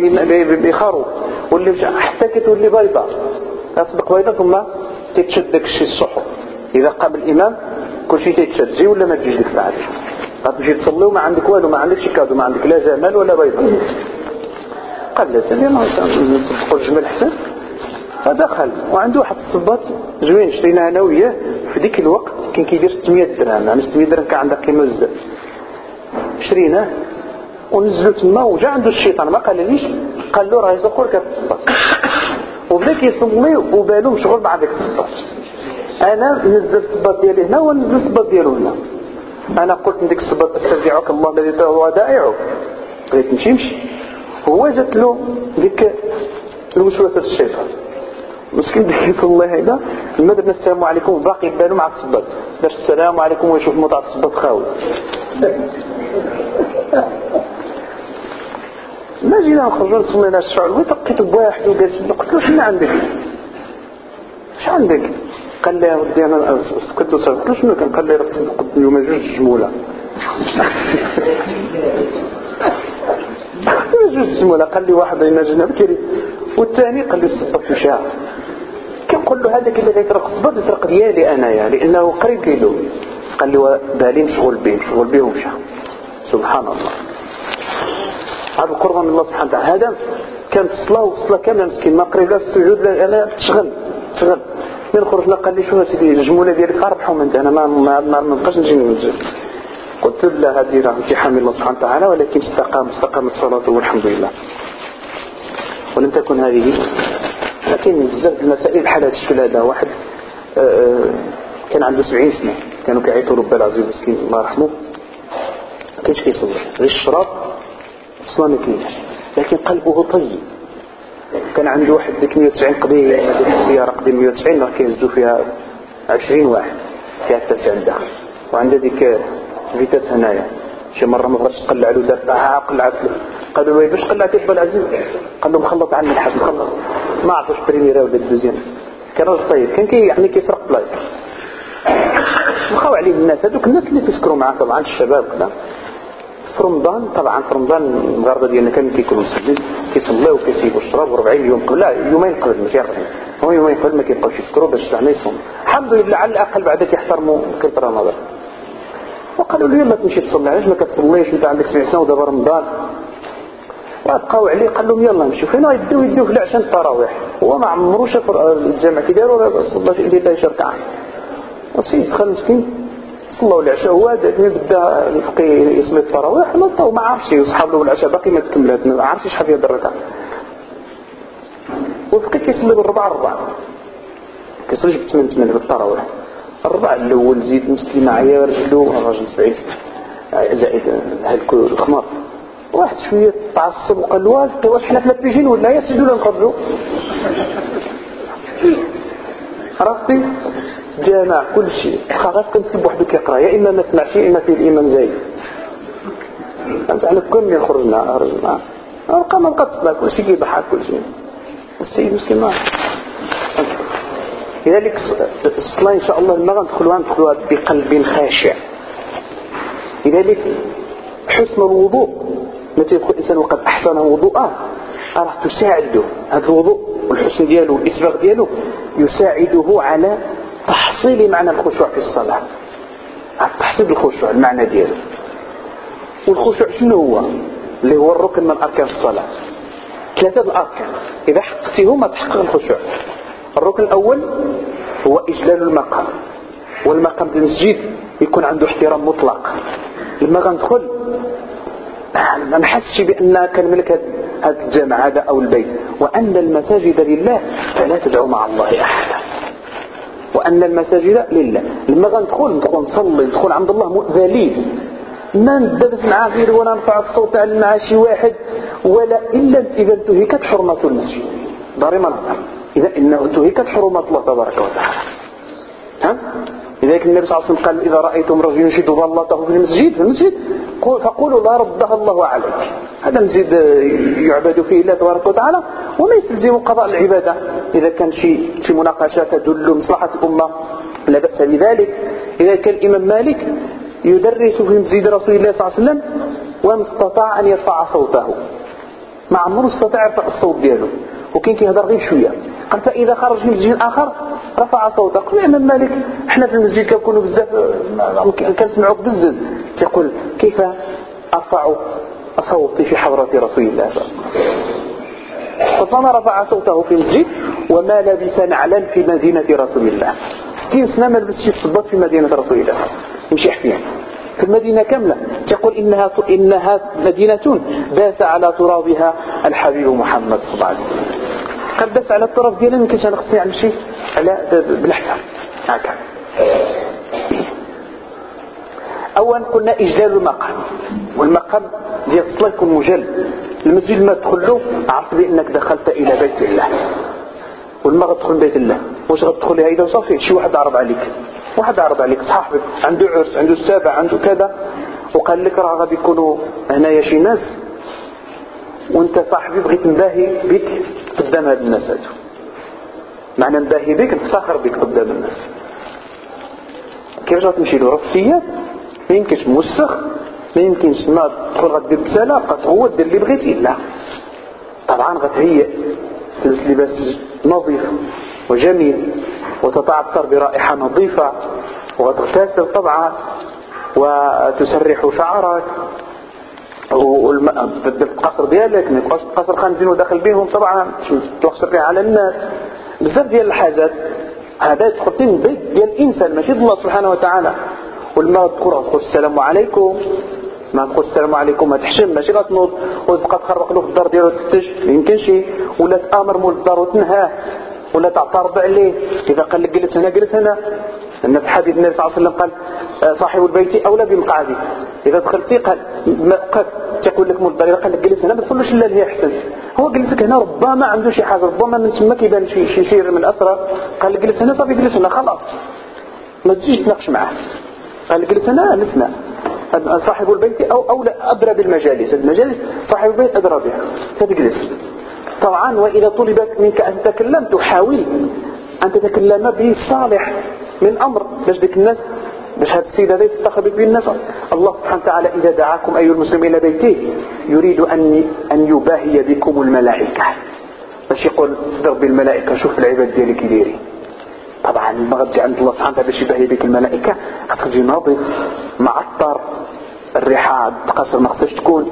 بخروف واللي مشى حتى كتولي بيضة. تصدق بيضة ثم تتشد داك الشيء الصحو. إذا قام الإمام كل شيء تتشد جي ولا ما تجيش ديك الساعة؟ غتمشي تصلي وما عندك والو ما عندكش cadeau ما عندك لا جمل ولا بيضة. قال لا ما نصدقوا الجمل حسن. فدخل. وعنده واحد الصباط زوين شريناه أنا وياه. في ذيك الوقت كان كيدير 600 درهم. يعني 600 درهم كان عندها قيمة بزاف. شريناه ونزلوا تما وجا عنده الشيطان. ما قال ليش قال له راه يزقور كهذا الصباط. وبدا كيصلي وبالو مشغول مع ذاك الصباط. أنا نزل الصباط ديالي هنا ونزل الصباط ديالو هنا. أنا قلت لديك الصباط استرجعك الله الذي هو ودائعك قلت نمشي نمشي. هو جات له ديك الوسوسه الشيطان. مسكين ديك الله هيدا لما درنا السلام عليكم. باقي بالو مع الصباط. دار السلام عليكم ويشوف موضع الصباط خاوي. ما جينا نخرجوا نصلي الشعر وتقيت بواحد وجالس قلت له شنو عندك؟ اش عندك؟ قال لي ودي أنا سكت له قلت له شنو كان؟ قال لي راك تصدقت اليوم جوج جمولة. جوج جمولة. قال لي واحد بين جنب كريم. والثاني قال لي صدقت شاع كنقول له هذاك اللي غيسرق الصباط يسرق ديالي انايا لأنه قريب كيلو قال لي بالي مشغول به مشغول به ومشى. سبحان الله هذا القرب من الله سبحانه وتعالى. هذا كان في الصلاة وفي الصلاة كاملة مسكين ما قريب لا في السجود لا أنا تشغل تشغل. من خرجنا قال لي شو سيدي الجمولة ديالك أربحهم أنت أنا ما ما ما نبقاش نجي ننزل قلت له هذه راه امتحان الله سبحانه وتعالى ولكن استقام استقامت صلاته والحمد لله. ولم تكن هذه. لكن بزاف المسائل بحال هذا الشكل هذا واحد آه، آه، كان عنده 70 سنة كانوا كيعيطوا رب العزيز مسكين الله يرحمه. ما كانش كيصلي غير الشراب أصلا ما كاينش. لكن قلبه طيب. كان عنده واحد ديك 190 قضية السيارة قضية 190 راه كيهزوا فيها 20 واحد فيها التاسع الداخل وعنده ديك فيتاس هنايا. شي مرة ما بغاش تقلع له آه قلعت له. قالوا له باش قلعت يا العزيز؟ قال له مخلط عني الحد مخلط. ما عرفوش بريميرا ولا الدوزيام. كان راجل طيب كان كي يعني كيسرق بلايص. وخاو عليه الناس هذوك الناس اللي تسكروا معاه طبعا الشباب كذا. في رمضان طبعا في رمضان المغاربة ديالنا كانوا كيكونوا مسلمين كيصليو وكيسيبوا الشراب 40 يوم قبل لا يومين قبل ماشي 40 هو يومين قبل ما كيبقاوش يسكروا باش زعما يصوموا. الحمد لله على الأقل بعد كيحترموا كلمه رمضان وقالوا له يلا تمشي تصلي علاش ما كتصليش انت عندك سبع سنين ودابا رمضان. وبقاو عليه قال لهم يلا نمشيو. فين يديو يديو في العشاء التراويح هو ما عمرو شاف الجامع كي داروا صلى يدير له شي ركعه السيد دخل مسكين صلوا العشاء. هو ملي بدا الفقيه يصلي التراويح ما عرفش يصحاب له العشاء باقي ما تكملات. ما عرفش شحال فيها الركعة. والفقيه كيصلي بالربع ربع. كيصلي بثمان ثمان في التراويح الربع الأول زيد مسكين معايا رجلو الراجل سعيد زائد هلك الخمار. واحد شوية تعصب وقال له واش حنا في لابيجين ولا يسجدوا ولا نخرجوا عرفتي؟ جامع كل شيء. خلاص كنسب وحده كيقرا يا إما ما سمعش يا إما فيه الامام زايد. فهمت على كل خرجنا خرجنا. بقى ما بقى كل شيء كيضحك كل شيء. السيد مسكين ما لذلك الصلاة إن شاء الله ما غندخلوها ندخلوها بقلب خاشع. لذلك حسن الوضوء متى يدخل الإنسان وقد أحسن وضوءه راه تساعده. هذا الوضوء والحسن دياله والإسباغ دياله يساعده على تحصيل معنى الخشوع في الصلاة. تحصيل الخشوع المعنى دياله. والخشوع شنو هو؟ اللي هو الركن من أركان الصلاة. ثلاثة الأركان. إذا حققتهم تحقق الخشوع. الركن الأول هو إجلال المقام. والمقام في المسجد يكون عنده احترام مطلق. لما غندخل ما نحسش بأن كنملك هذا الجامع هذا أو البيت. وأن المساجد لله فلا تدعو مع الله أحدا. وأن المساجد لله. لما غندخل ندخل نصلي ندخل عند الله ذليل ما ندبس معاه غير ولا نرفع الصوت على مع شي واحد ولا إلا إذا انتهكت حرمة المسجد. داري ما إذا إنه انتهكت حرمة الله تبارك وتعالى. ها لذلك النبي صلى الله عليه وسلم قال إذا رأيتم رجل يشد ظلته في المسجد في المسجد فقولوا لا ردها الله عليك. هذا مسجد يعبد فيه الله تبارك وتعالى وما يستلزم قضاء العبادة. إذا كان شيء في مناقشة تدل مصلحة الأمة لا بأس بذلك. إذا كان الإمام مالك يدرس في مسجد رسول الله صلى الله عليه وسلم وما استطاع أن يرفع صوته. ما عمره استطاع يرفع الصوت دياله وكان كيهضر غير شوية. قال فإذا خرج من مسجد آخر رفع صوته قال الإمام مالك إحنا في المسجد كنكونوا بزاف كنسمعوك بزز تقول كيف أرفع صوتي في حضرة رسول الله فما رفع صوته في المسجد وما لبس نعلا في مدينة رسول الله. ستين سنة ما لبسش الصباط في مدينة رسول الله يمشي حفيا في المدينة كاملة. تقول إنها, إنها مدينة داس على ترابها الحبيب محمد صلى الله عليه وسلم. قد داس على التراب ديالنا ما كاينش أنا خصني نمشي على بالحساب. هكا. اولا قلنا إجلال المقام. والمقام ديال الصلاة يكون مجل المسجد ما تدخل له عرف بأنك دخلت إلى بيت الله. ولما غتدخل بيت الله؟ واش غتدخل هيدا وصافي شي واحد عرض عليك. واحد عرض عليك صاحبك عنده عرس عنده السابع عنده كذا. وقال لك راه غادي يكونوا هنايا شي ناس. وانت صاحبي بغيت نباهي بك قدام هاد الناس هادو. معنى نباهي بك نفتخر بك قدام الناس. كيفاش غتمشي له؟ رفسيات. ما يمكنش موسخ ما يمكنش ما تدخل غدير بسلاقة هو دير اللي بغيتي. لا. طبعا غتهيئ. تلبس لباس نظيف وجميل وتتعطر برائحة نظيفة وتغتسل طبعا وتسرح شعرك بدل القصر ديالك ما قصر خانزين وداخل بهم طبعا تقصر فيها على الناس. بزاف ديال الحاجات هذا يدخل في البيت ديال الإنسان ماشي الله سبحانه وتعالى. تدخل تقول السلام عليكم. ما تقول السلام عليكم ما تحشم ماشي غتنوض. وتبقى تخرق له في الدار ديالو تفتش ما يمكنش. ولا تآمر مول الدار وتنهاه ولا تعترض عليه. إذا قال لك جلس هنا جلس هنا. أن في حديث النبي صلى الله عليه وسلم قال آه، صاحب البيت أولى بمقعده إذا دخلتي قال تقول لك مول الدار. إذا قال لك جلس هنا ما تقولوش لا هي احسن هو جلسك هنا ربما عنده شي حاجة ربما من تما كيبان شي شي سير من الاسرار قال لك جلس هنا صافي جلس هنا خلاص. ما تجيش تناقش معاه. قال جلس هنا نسمع صاحب البيت أو أولى أدرى بالمجالس. المجالس صاحب البيت أدرى بها. ستجلس طبعا وإذا طلبت منك أن تتكلم تحاول أن تتكلم بالصالح من أمر. باش ديك الناس باش هذا السيد هذا يستخبط به الناس. الله سبحانه وتعالى إذا دعاكم أيها المسلمين إلى بيته يريد أن أن يباهي بكم الملائكة. باش يقول صدر بالملائكة شوف العباد ديالي كي دايرين طبعا ما غتجي عند الله سبحانه باش يباهي بك الملائكة. خاصك تجي ناظف معطر الريحة القصر ما خصهاش تكون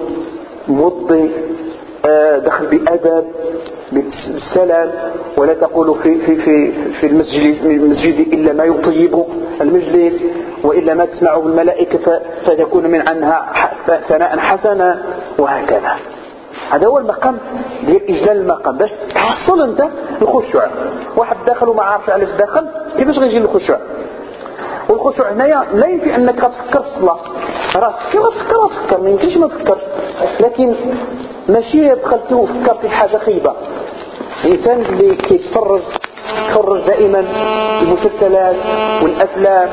مضي آه، دخل بأدب بالسلام ولا تقول في في في في المسجد المسجد إلا ما يطيب المجلس وإلا ما تسمعه الملائكة فتكون من عنها ثناء حسنا وهكذا. هذا هو المقام ديال إجلال المقام. باش تحصل أنت الخشوع. واحد داخل وما عارفش علاش داخل كيفاش غيجي الخشوع والخشوع هنايا لا يمكن أنك تفكر في الصلاة. راه كيف تفكر تفكر ما يمكنش ما تفكر لكن ماشي دخلت وفكرت في حاجة خيبه الإنسان اللي كيتفرج يتفرج دائما المسلسلات والافلام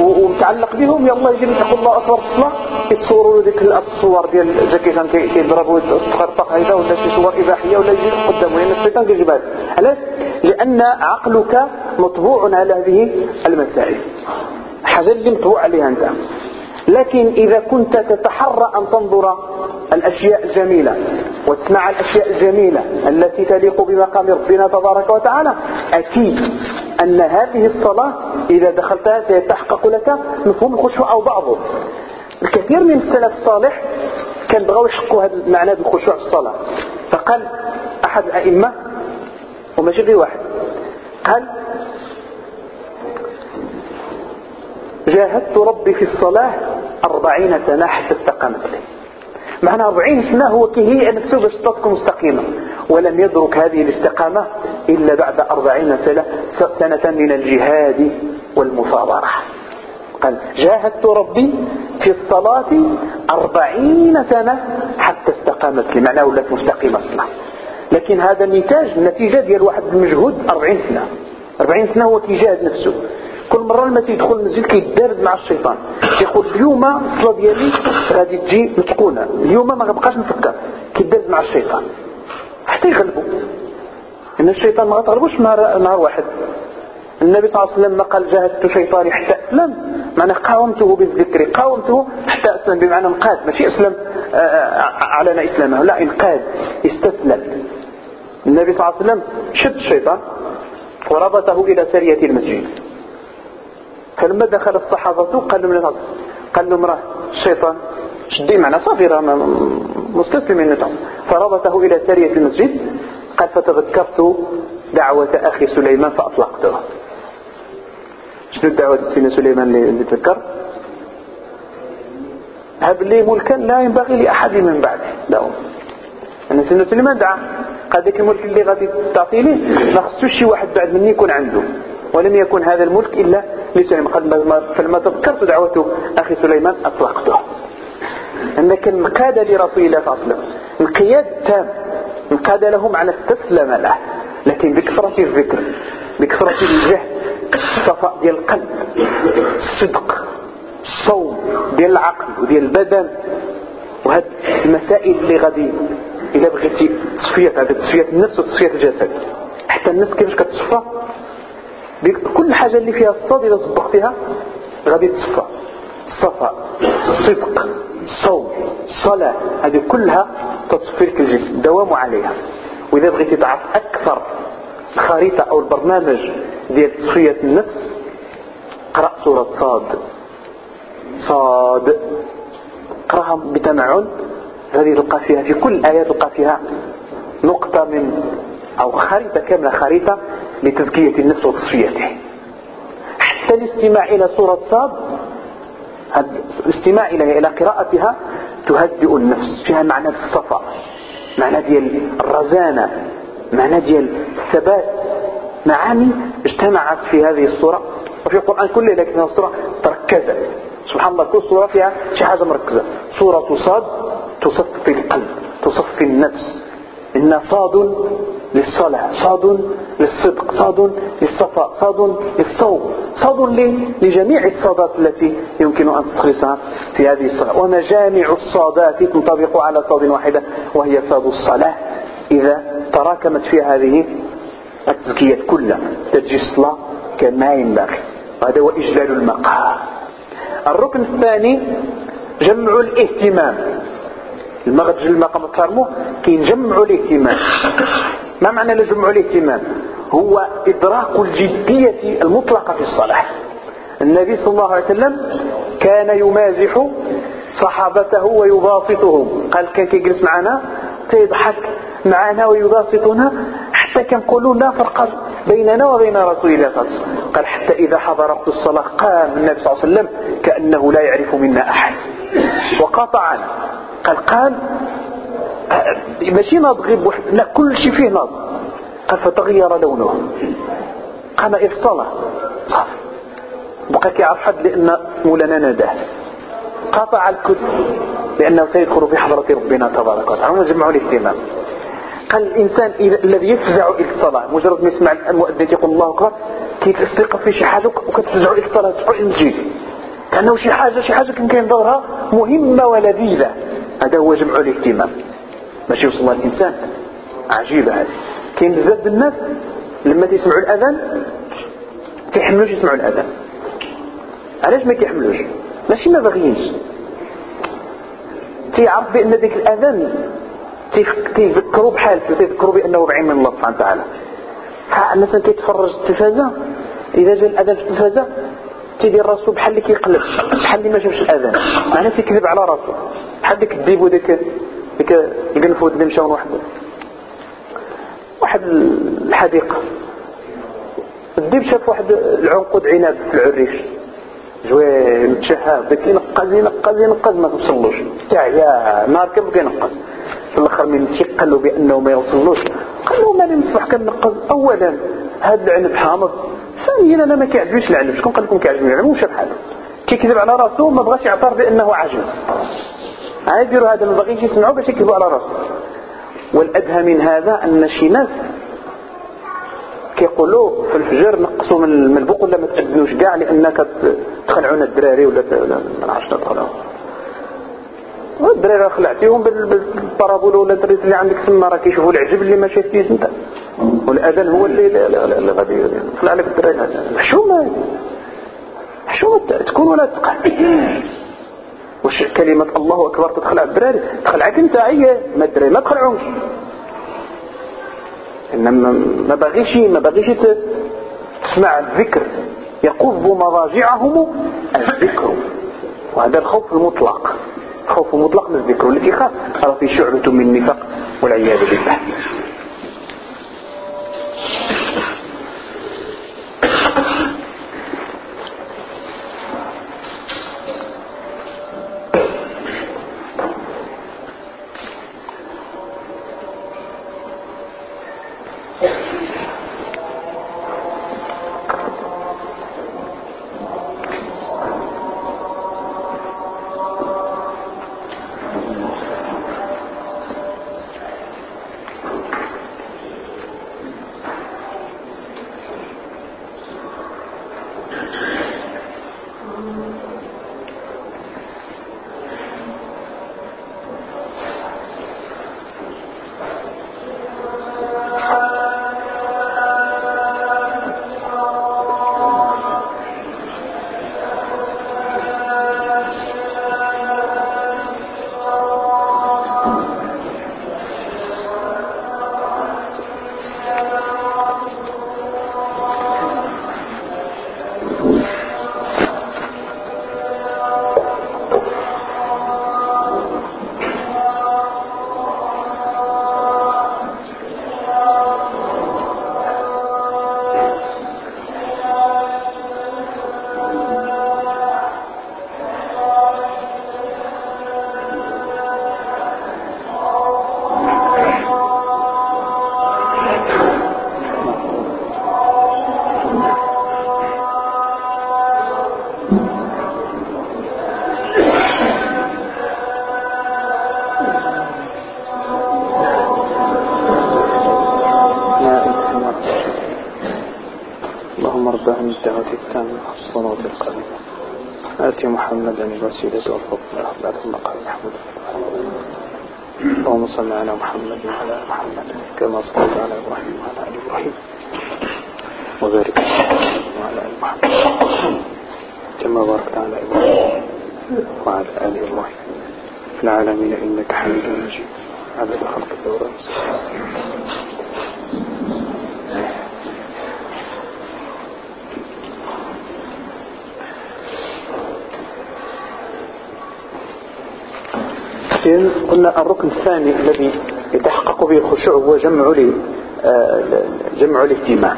ومتعلق بهم. يلا يجي يقول الله اكبر في الصلاه يتصوروا له ديك الصور ديال جاكي شان كيضربوا التخرطق هيدا ولا شي صور إباحية ولا يجي قدامه لأن الشيطان كيجيبها علاش؟ لأن عقلك مطبوع على هذه المسائل. حاجة اللي مطبوع عليها أنت. لكن إذا كنت تتحرى أن تنظر الأشياء الجميلة وتسمع الأشياء الجميلة التي تليق بمقام ربنا تبارك وتعالى أكيد أن هذه الصلاة إذا دخلتها سيتحقق لك مفهوم الخشوع أو بعضه. الكثير من السلف الصالح كان بغاو يحقوا هذا المعنى الخشوع في الصلاة. فقال أحد الأئمة وماشي غير واحد قال جاهدت ربي في الصلاة أربعين سنة حتى استقامت لي معنى أربعين سنة هو كهي أن تكون تكون مستقيمة. ولم يدرك هذه الاستقامة إلا بعد أربعين سنة, سنة من الجهاد والمثابرة قال جاهدت ربي في الصلاة أربعين سنة حتى استقامت لي معناه ولات مستقيمة الصلاة لكن هذا نتاج النتيجة ديال واحد المجهود أربعين سنة. أربعين سنة هو كيجاهد نفسه. كل مرة لما تيدخل المسجد كيدارز مع الشيطان. كيقول اليوم الصلاة ديالي غادي تجي متقونة اليوم ما غبقاش نفكر. كيدارز مع الشيطان. حتى يغلبه إن الشيطان ما غتغلبوش نهار واحد. النبي صلى الله عليه وسلم ما قال جاهدت شيطاني حتى أسلم. معنى قاومته بالذكر. قاومته حتى أسلم. بمعنى انقاد. ماشي أسلم آه، آه، اعلن اسلامه لا انقاد. استسلم. النبي صلى الله عليه وسلم شد الشيطان وربطه إلى سرية المسجد. فلما دخل الصحابة قال لهم الناس قال لهم راه الشيطان. شدي معنا؟ صافي راه مستسلمين الناس فربطه إلى سرية المسجد. قال فتذكرت دعوة أخي سليمان فأطلقته. شنو الدعوة سيدنا سليمان اللي تذكر؟ هب لي ملكا لا ينبغي لأحد من بعدي لا. أن سيدنا سليمان دعا. قال ذاك الملك اللي غادي تعطي لي ما خصوش شي واحد بعد مني يكون عنده. ولم يكن هذا الملك إلا لسليمان قد فلما تذكرت دعوته أخي سليمان أطلقته. أنك انقاد لرسول الله صلى الله عليه وسلم. انقياد تام انقاد له معنى استسلم له. لكن بكثرة الذكر بكثرة الجهد الصفاء ديال القلب الصدق الصوم ديال العقل وديال البدن. وهاد المسائل اللي غادي إلا بغيتي تصفية تصفية النفس وتصفية الجسد. حتى النفس كيفاش كتصفى؟ كل حاجة اللي فيها الصاد إذا صبغتها غادي تصفى. الصفاء الصدق الصوم الصلاة هذه كلها تصفي لك الجسم دوام عليها. وإذا بغيتي تعرف أكثر الخريطة أو البرنامج ديال تصفية النفس قرأ سورة صاد. صاد. قرأها بتمعن. هذه تلقى فيها في كل آية تلقى فيها نقطة من أو خريطة كاملة خريطة لتزكية النفس وتصفيته. حتى الاستماع إلى سورة صاد الاستماع إلى قراءتها تهدئ النفس. فيها معنى الصفاء معنى ديال الرزانة معنى ديال الثبات. معاني اجتمعت في هذه الصورة وفي القرآن كله لكن الصورة تركزت. سبحان الله كل صورة فيها شي حاجة مركزة. صورة صاد تصفي القلب تصفي النفس. إن صاد للصلاة صاد للصدق صاد للصفاء صاد للصوم صاد لجميع الصادات التي يمكن أن تخلصها في هذه الصلاة. ومجامع الصادات تنطبق على صاد واحدة وهي صاد الصلاة. إذا تراكمت فيها هذه التزكية كلها تجي الصلاة كما ينبغي. وهذا هو إجلال المقام الركن الثاني جمع الاهتمام. المغرب المقام الترمو كاين جمع الاهتمام. ما معنى لجمع الاهتمام هو إدراك الجدية المطلقة في الصلاة. النبي صلى الله عليه وسلم كان يمازح صحابته ويباسطهم. قال كان كيجلس معنا؟ تيضحك معنا ويباسطنا حتى كنقولوا لا فرق بيننا وبين رسول الله صلى الله عليه وسلم. قال حتى إذا حضر وقت الصلاة قام النبي صلى الله عليه وسلم كأنه لا يعرف منا أحد. وقطعنا قال قال ماشي ناض غير بوحد لا كل شيء فيه ناض. قال فتغير لونه. قام الصلاة صافي بقى كيعرف حد لأن مولانا ناداه. قطع الكتب لأنه سيدخل في حضرة ربنا تبارك وتعالى. جمعوا الاهتمام قال الإنسان الذي يفزع إلى الصلاة مجرد ما يسمع المؤذن يقول الله أكبر كيتستيقظ في شي حاجة وكتفزع إلى الصلاة تروح المسجد كأنه شي حاجة شي حاجة كان كينظرها مهمة ولذيذة. هذا هو جمع الاهتمام. ماشي يوصل الإنسان. عجيبة هذه. كاين بزاف الناس لما تسمعوا الأذان تيحملوش يسمعوا الأذان. علاش ما كيحملوش؟ ماشي ما باغيينش. تيعرف بأن ذاك الأذان تيذكروا بحالته تيذكروا بأنه بعين من الله سبحانه وتعالى. مثلا كيتفرج التلفازة إذا جا الأذان في التلفازة تيدير راسو بحال اللي كيقلب بحال اللي ما شافش الأذان. معناه تيكذب على راسو. بحال ديك الديب وديك ديك القنفود اللي مشاو واحد واحد الحديقة. الديب شاف واحد العنقود عنب في العريش. زوين متشهى بك ينقز ينقز ينقز ما توصلوش. تاع يا نار كيف بقى ينقز في الآخر من تيقلوا بأنه ما يوصلوش. قال له ماني نصبح كنقز. اولا هذا العنب حامض. ثانيا أنا ما كيعجبنيش العنب. شكون قال لكم كيعجبني العنب؟ ومشى بحاله كيكذب على راسه ما بغاش يعترف بأنه يديروا هذا ما يسمعوا باش يكذبوا على راسه. والأدهى من هذا أن شي ناس كيقولوا في الفجر نقصوا من البوق ولا ما تأذنوش كاع لأنك تخلعونا الدراري ولا ما نعرفش ندخلهم الدراري خلعتيهم بالبارابولا ولا الدراري اللي عندك تما راه كيشوفوا العجب اللي ما شافتيش أنت. والأذان هو اللي اللي غادي يخلع لك الدراري. حشومه حشومه تكون ولا تقع. واش كلمة الله أكبر تدخل على الدراري؟ تخلعك انت أي ما الدراري ما تخلعونش إنما ما بغيش ما بغيش تسمع الذكر يقض مضاجعهم الذكر. وهذا الخوف المطلق. خوف مطلق من الذكر والتي خاف في شعبة من النفاق والعياذ بالله. الوسيلة والفضل بعد المقام. محمود اللهم صل على محمد وعلى محمد كما صليت على إبراهيم وعلى آل إبراهيم. وبارك وعلى آل محمد كما باركت على إبراهيم وعلى آل إبراهيم. في العالمين إنك حميد مجيد. عدد خلقك ورزقك قلنا الركن الثاني الذي يتحقق به الخشوع هو جمع آه، جمع الاهتمام.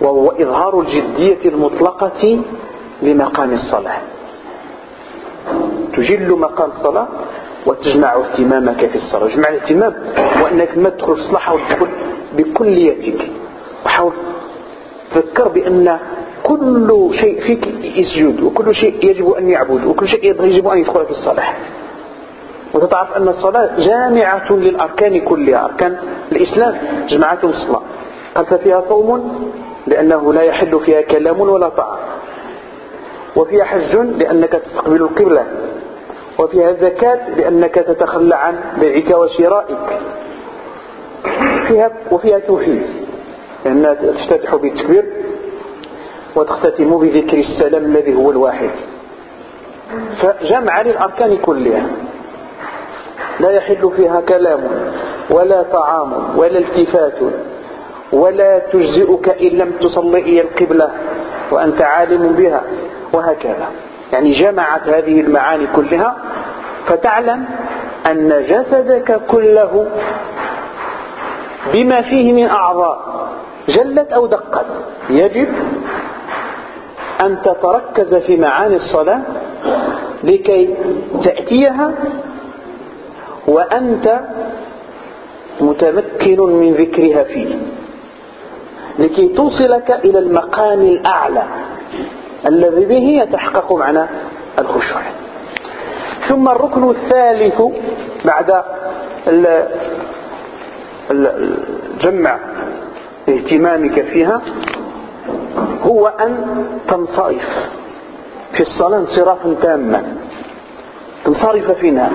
وهو إظهار الجدية المطلقة لمقام الصلاة. تجل مقام الصلاة وتجمع اهتمامك في الصلاة. جمع الاهتمام هو أنك ما تدخل في الصلاة وتدخل بكليتك. وحاول تذكر بأن كل شيء فيك يسجد وكل شيء يجب أن يعبد وكل شيء يجب أن يدخل في الصلاة. وتتعرف أن الصلاة جامعة للأركان كلها أركان الإسلام جمعتهم الصلاة قال ففيها صوم لأنه لا يحل فيها كلام ولا طعام. وفيها حج لأنك تستقبل القبلة. وفيها زكاة لأنك تتخلى عن بيعك وشرائك. فيها وفيها توحيد لأنها تفتتح بالتكبير وتختتم بذكر السلام الذي هو الواحد. فجمع للأركان كلها. لا يحل فيها كلام ولا طعام ولا التفات ولا تجزئك إن لم تصلي إلى القبلة وأنت عالم بها وهكذا. يعني جمعت هذه المعاني كلها فتعلم أن جسدك كله بما فيه من أعضاء جلت أو دقت. يجب أن تتركز في معاني الصلاة لكي تأتيها وأنت متمكن من ذكرها فيه. لكي توصلك إلى المقام الأعلى الذي به يتحقق معنى الخشوع. ثم الركن الثالث بعد الجمع اهتمامك فيها هو أن تنصرف في الصلاة انصرافا تاما. تنصرف فيها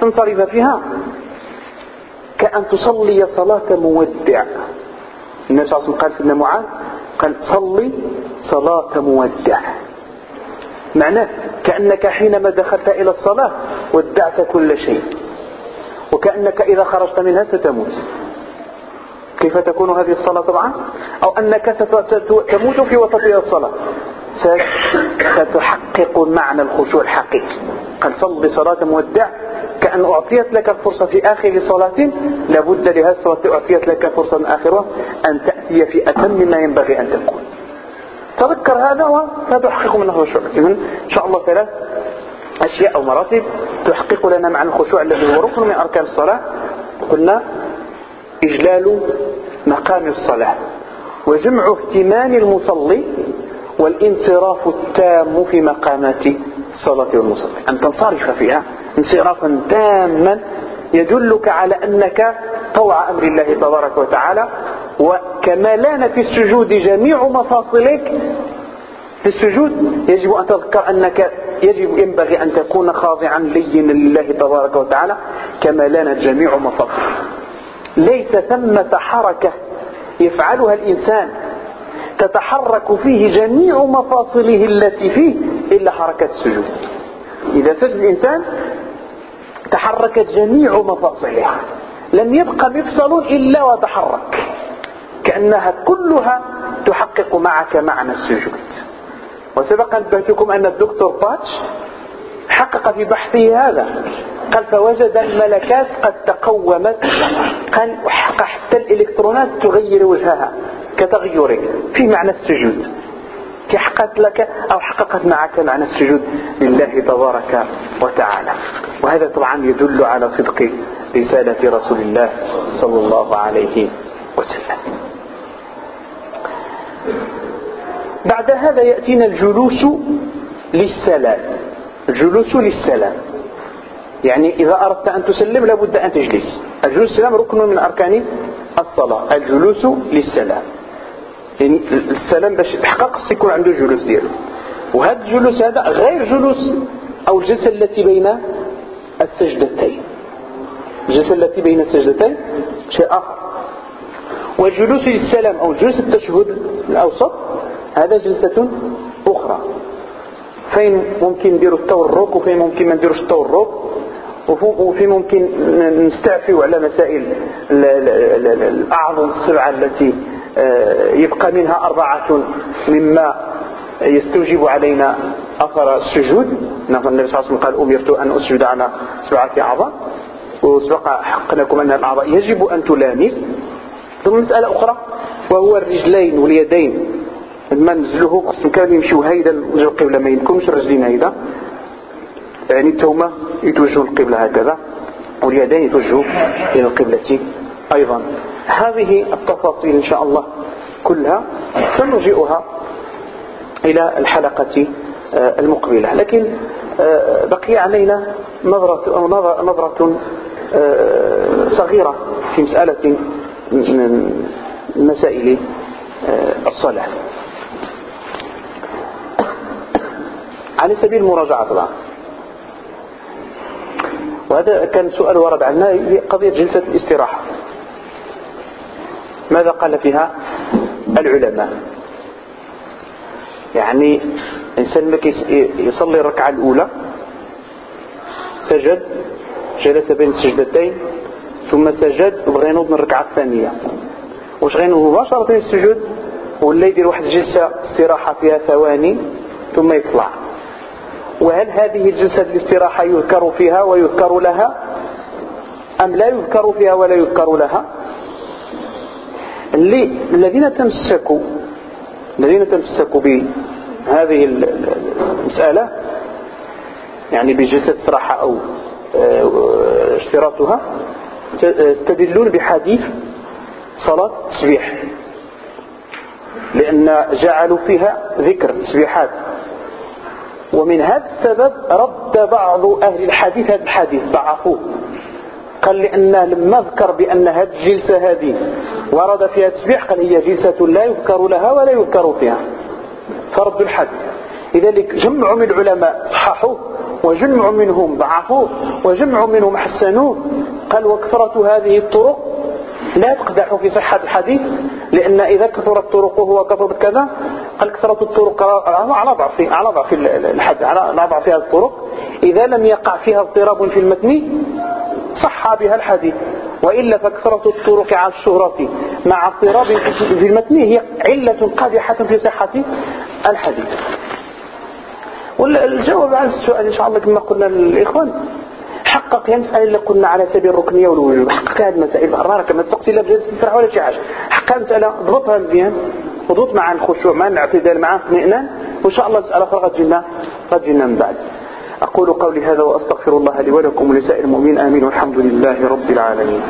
تنصرف فيها. كأن تصلي صلاة مودع. النبي صلى الله عليه وسلم قال سيدنا معاذ قال صلي صلاة مودع. معناه كأنك حينما دخلت إلى الصلاة ودعت كل شيء. وكأنك إذا خرجت منها ستموت. كيف تكون هذه الصلاة طبعا؟ أو أنك ستموت في وسط الصلاة. ستحقق معنى الخشوع الحقيقي. قال صل بصلاة مودع كأن أعطيت لك الفرصة في آخر صلاة لابد لهذه الصلاة أعطيت لك فرصة آخرة أن تأتي في أتم ما ينبغي أن تكون. تذكر هذا وستحقق من الخشوع إن شاء الله ثلاث أشياء أو مراتب تحقق لنا معنى الخشوع الذي هو ركن من أركان الصلاة. قلنا إجلال مقام الصلاة وجمع اهتمام المصلي والانصراف التام في مقامات الصلاة والمصلي أن تنصرف فيها انصرافا تاما يدلك على أنك طوع أمر الله تبارك وتعالى وكملان في السجود جميع مفاصلك. في السجود يجب أن تذكر أنك يجب ينبغي أن تكون خاضعا لينا لله تبارك وتعالى كما لانت جميع مفاصلك. ليس ثمة حركة يفعلها الإنسان تتحرك فيه جميع مفاصله التي فيه إلا حركة السجود. إذا سجد الإنسان تحركت جميع مفاصله لم يبقى مفصل إلا وتحرك كأنها كلها تحقق معك معنى السجود. وسبق أنبهتكم أن الدكتور باتش حقق في بحثه هذا قال فوجد الملكات قد تقومت قال حتى الإلكترونات تغير وجهها. كتغيرك. في معنى السجود. كي حققت لك أو حققت معك معنى السجود لله تبارك وتعالى. وهذا طبعا يدل على صدق رسالة رسول الله صلى الله عليه وسلم. بعد هذا يأتينا الجلوس للسلام. الجلوس للسلام. يعني إذا أردت أن تسلم لابد أن تجلس. الجلوس للسلام ركن من أركان الصلاة. الجلوس للسلام. السلام باش يتحقق يكون عنده جلوس ديالو. وهذا الجلوس هذا غير جلوس أو الجلسة التي بين السجدتين. الجلسة التي بين السجدتين شيء آخر. والجلوس للسلام أو جلوس التشهد الأوسط هذا جلسة أخرى. فين ممكن نديروا التورك وفين ممكن ما نديروش التورك؟ وفي ممكن نستعفوا على مسائل الأعظم السبعة التي يبقى منها أربعة مما يستوجب علينا أثر السجود. النبي صلى الله عليه وسلم قال أمرت أن أسجد على سبعة أعضاء وسبق حق لكم أن الأعضاء. يجب أن تلامس. ثم مسألة أخرى وهو الرجلين واليدين. لما نزلوه خصهم كانوا يمشيو هيدا وجه القبلة ما يمكنش الرجلين هيدا. يعني التومة يتوجهوا القبلة هكذا واليدين يتوجهوا إلى القبلة أيضا. هذه التفاصيل إن شاء الله كلها سنرجئها إلى الحلقة آه، المقبلة. لكن آه، بقي علينا نظرة, نظرة آه، صغيرة في مسألة من مسائل الصلاة. على سبيل المراجعة طبعا. وهذا كان سؤال ورد عنا قضية جلسة الاستراحة. ماذا قال فيها العلماء؟ يعني إنسان يصلي الركعة الأولى سجد جلس بين السجدتين ثم سجد وبغى ينوض من الركعة الثانية. واش غينوض مباشرة السجود؟ ولا يدير واحد الجلسة استراحة فيها ثواني ثم يطلع. وهل هذه الجلسة الاستراحة يذكر فيها ويذكر لها؟ أم لا يذكر فيها ولا يذكر لها؟ اللي الذين تمسكوا الذين تمسكوا بهذه المسألة يعني بجلسة استراحة أو آه، اشتراطها استدلون بحديث صلاة تسبيح لأن جعلوا فيها ذكر تسبيحات ومن هذا السبب رد بعض أهل الحديث هذا الحديث ضعفوه. قال لأنه لما ذكر بأن هذه الجلسة هذه ورد فيها تسبيح قال هي جلسة لا يذكر لها ولا يذكر فيها. فردوا الحد. لذلك جمع من العلماء صححوه وجمع منهم ضعفوه وجمع منهم حسنوه قال وكثرة هذه الطرق لا تقدح في صحة الحديث لأن إذا كثرت طرقه وكثرت كذا قال كثرة الطرق على ضعف على ضعف الحد على ضعف هذه الطرق. إذا لم يقع فيها اضطراب في المتن صح بها الحديث. وإلا فكثرة الطرق على الشهرة مع اضطراب في المتن هي علة قادحة في صحة الحديث. والجواب على السؤال إن شاء الله كما قلنا للإخوان. حقق المسألة اللي قلنا على سبيل الركنية والوجوب؟ حقق هذه المسائل. ظهرنا كما تقصي لا بجلسة تفرح ولا شي حاجة حقق المسألة ضبطها مزيان. وضبط مع الخشوع مع الاعتدال مع الاطمئنان وإن شاء الله المسألة أخرى غتجينا غتجينا من بعد. أقول قولي هذا وأستغفر الله لي ولكم ولسائر المؤمنين. آمين. والحمد لله رب العالمين.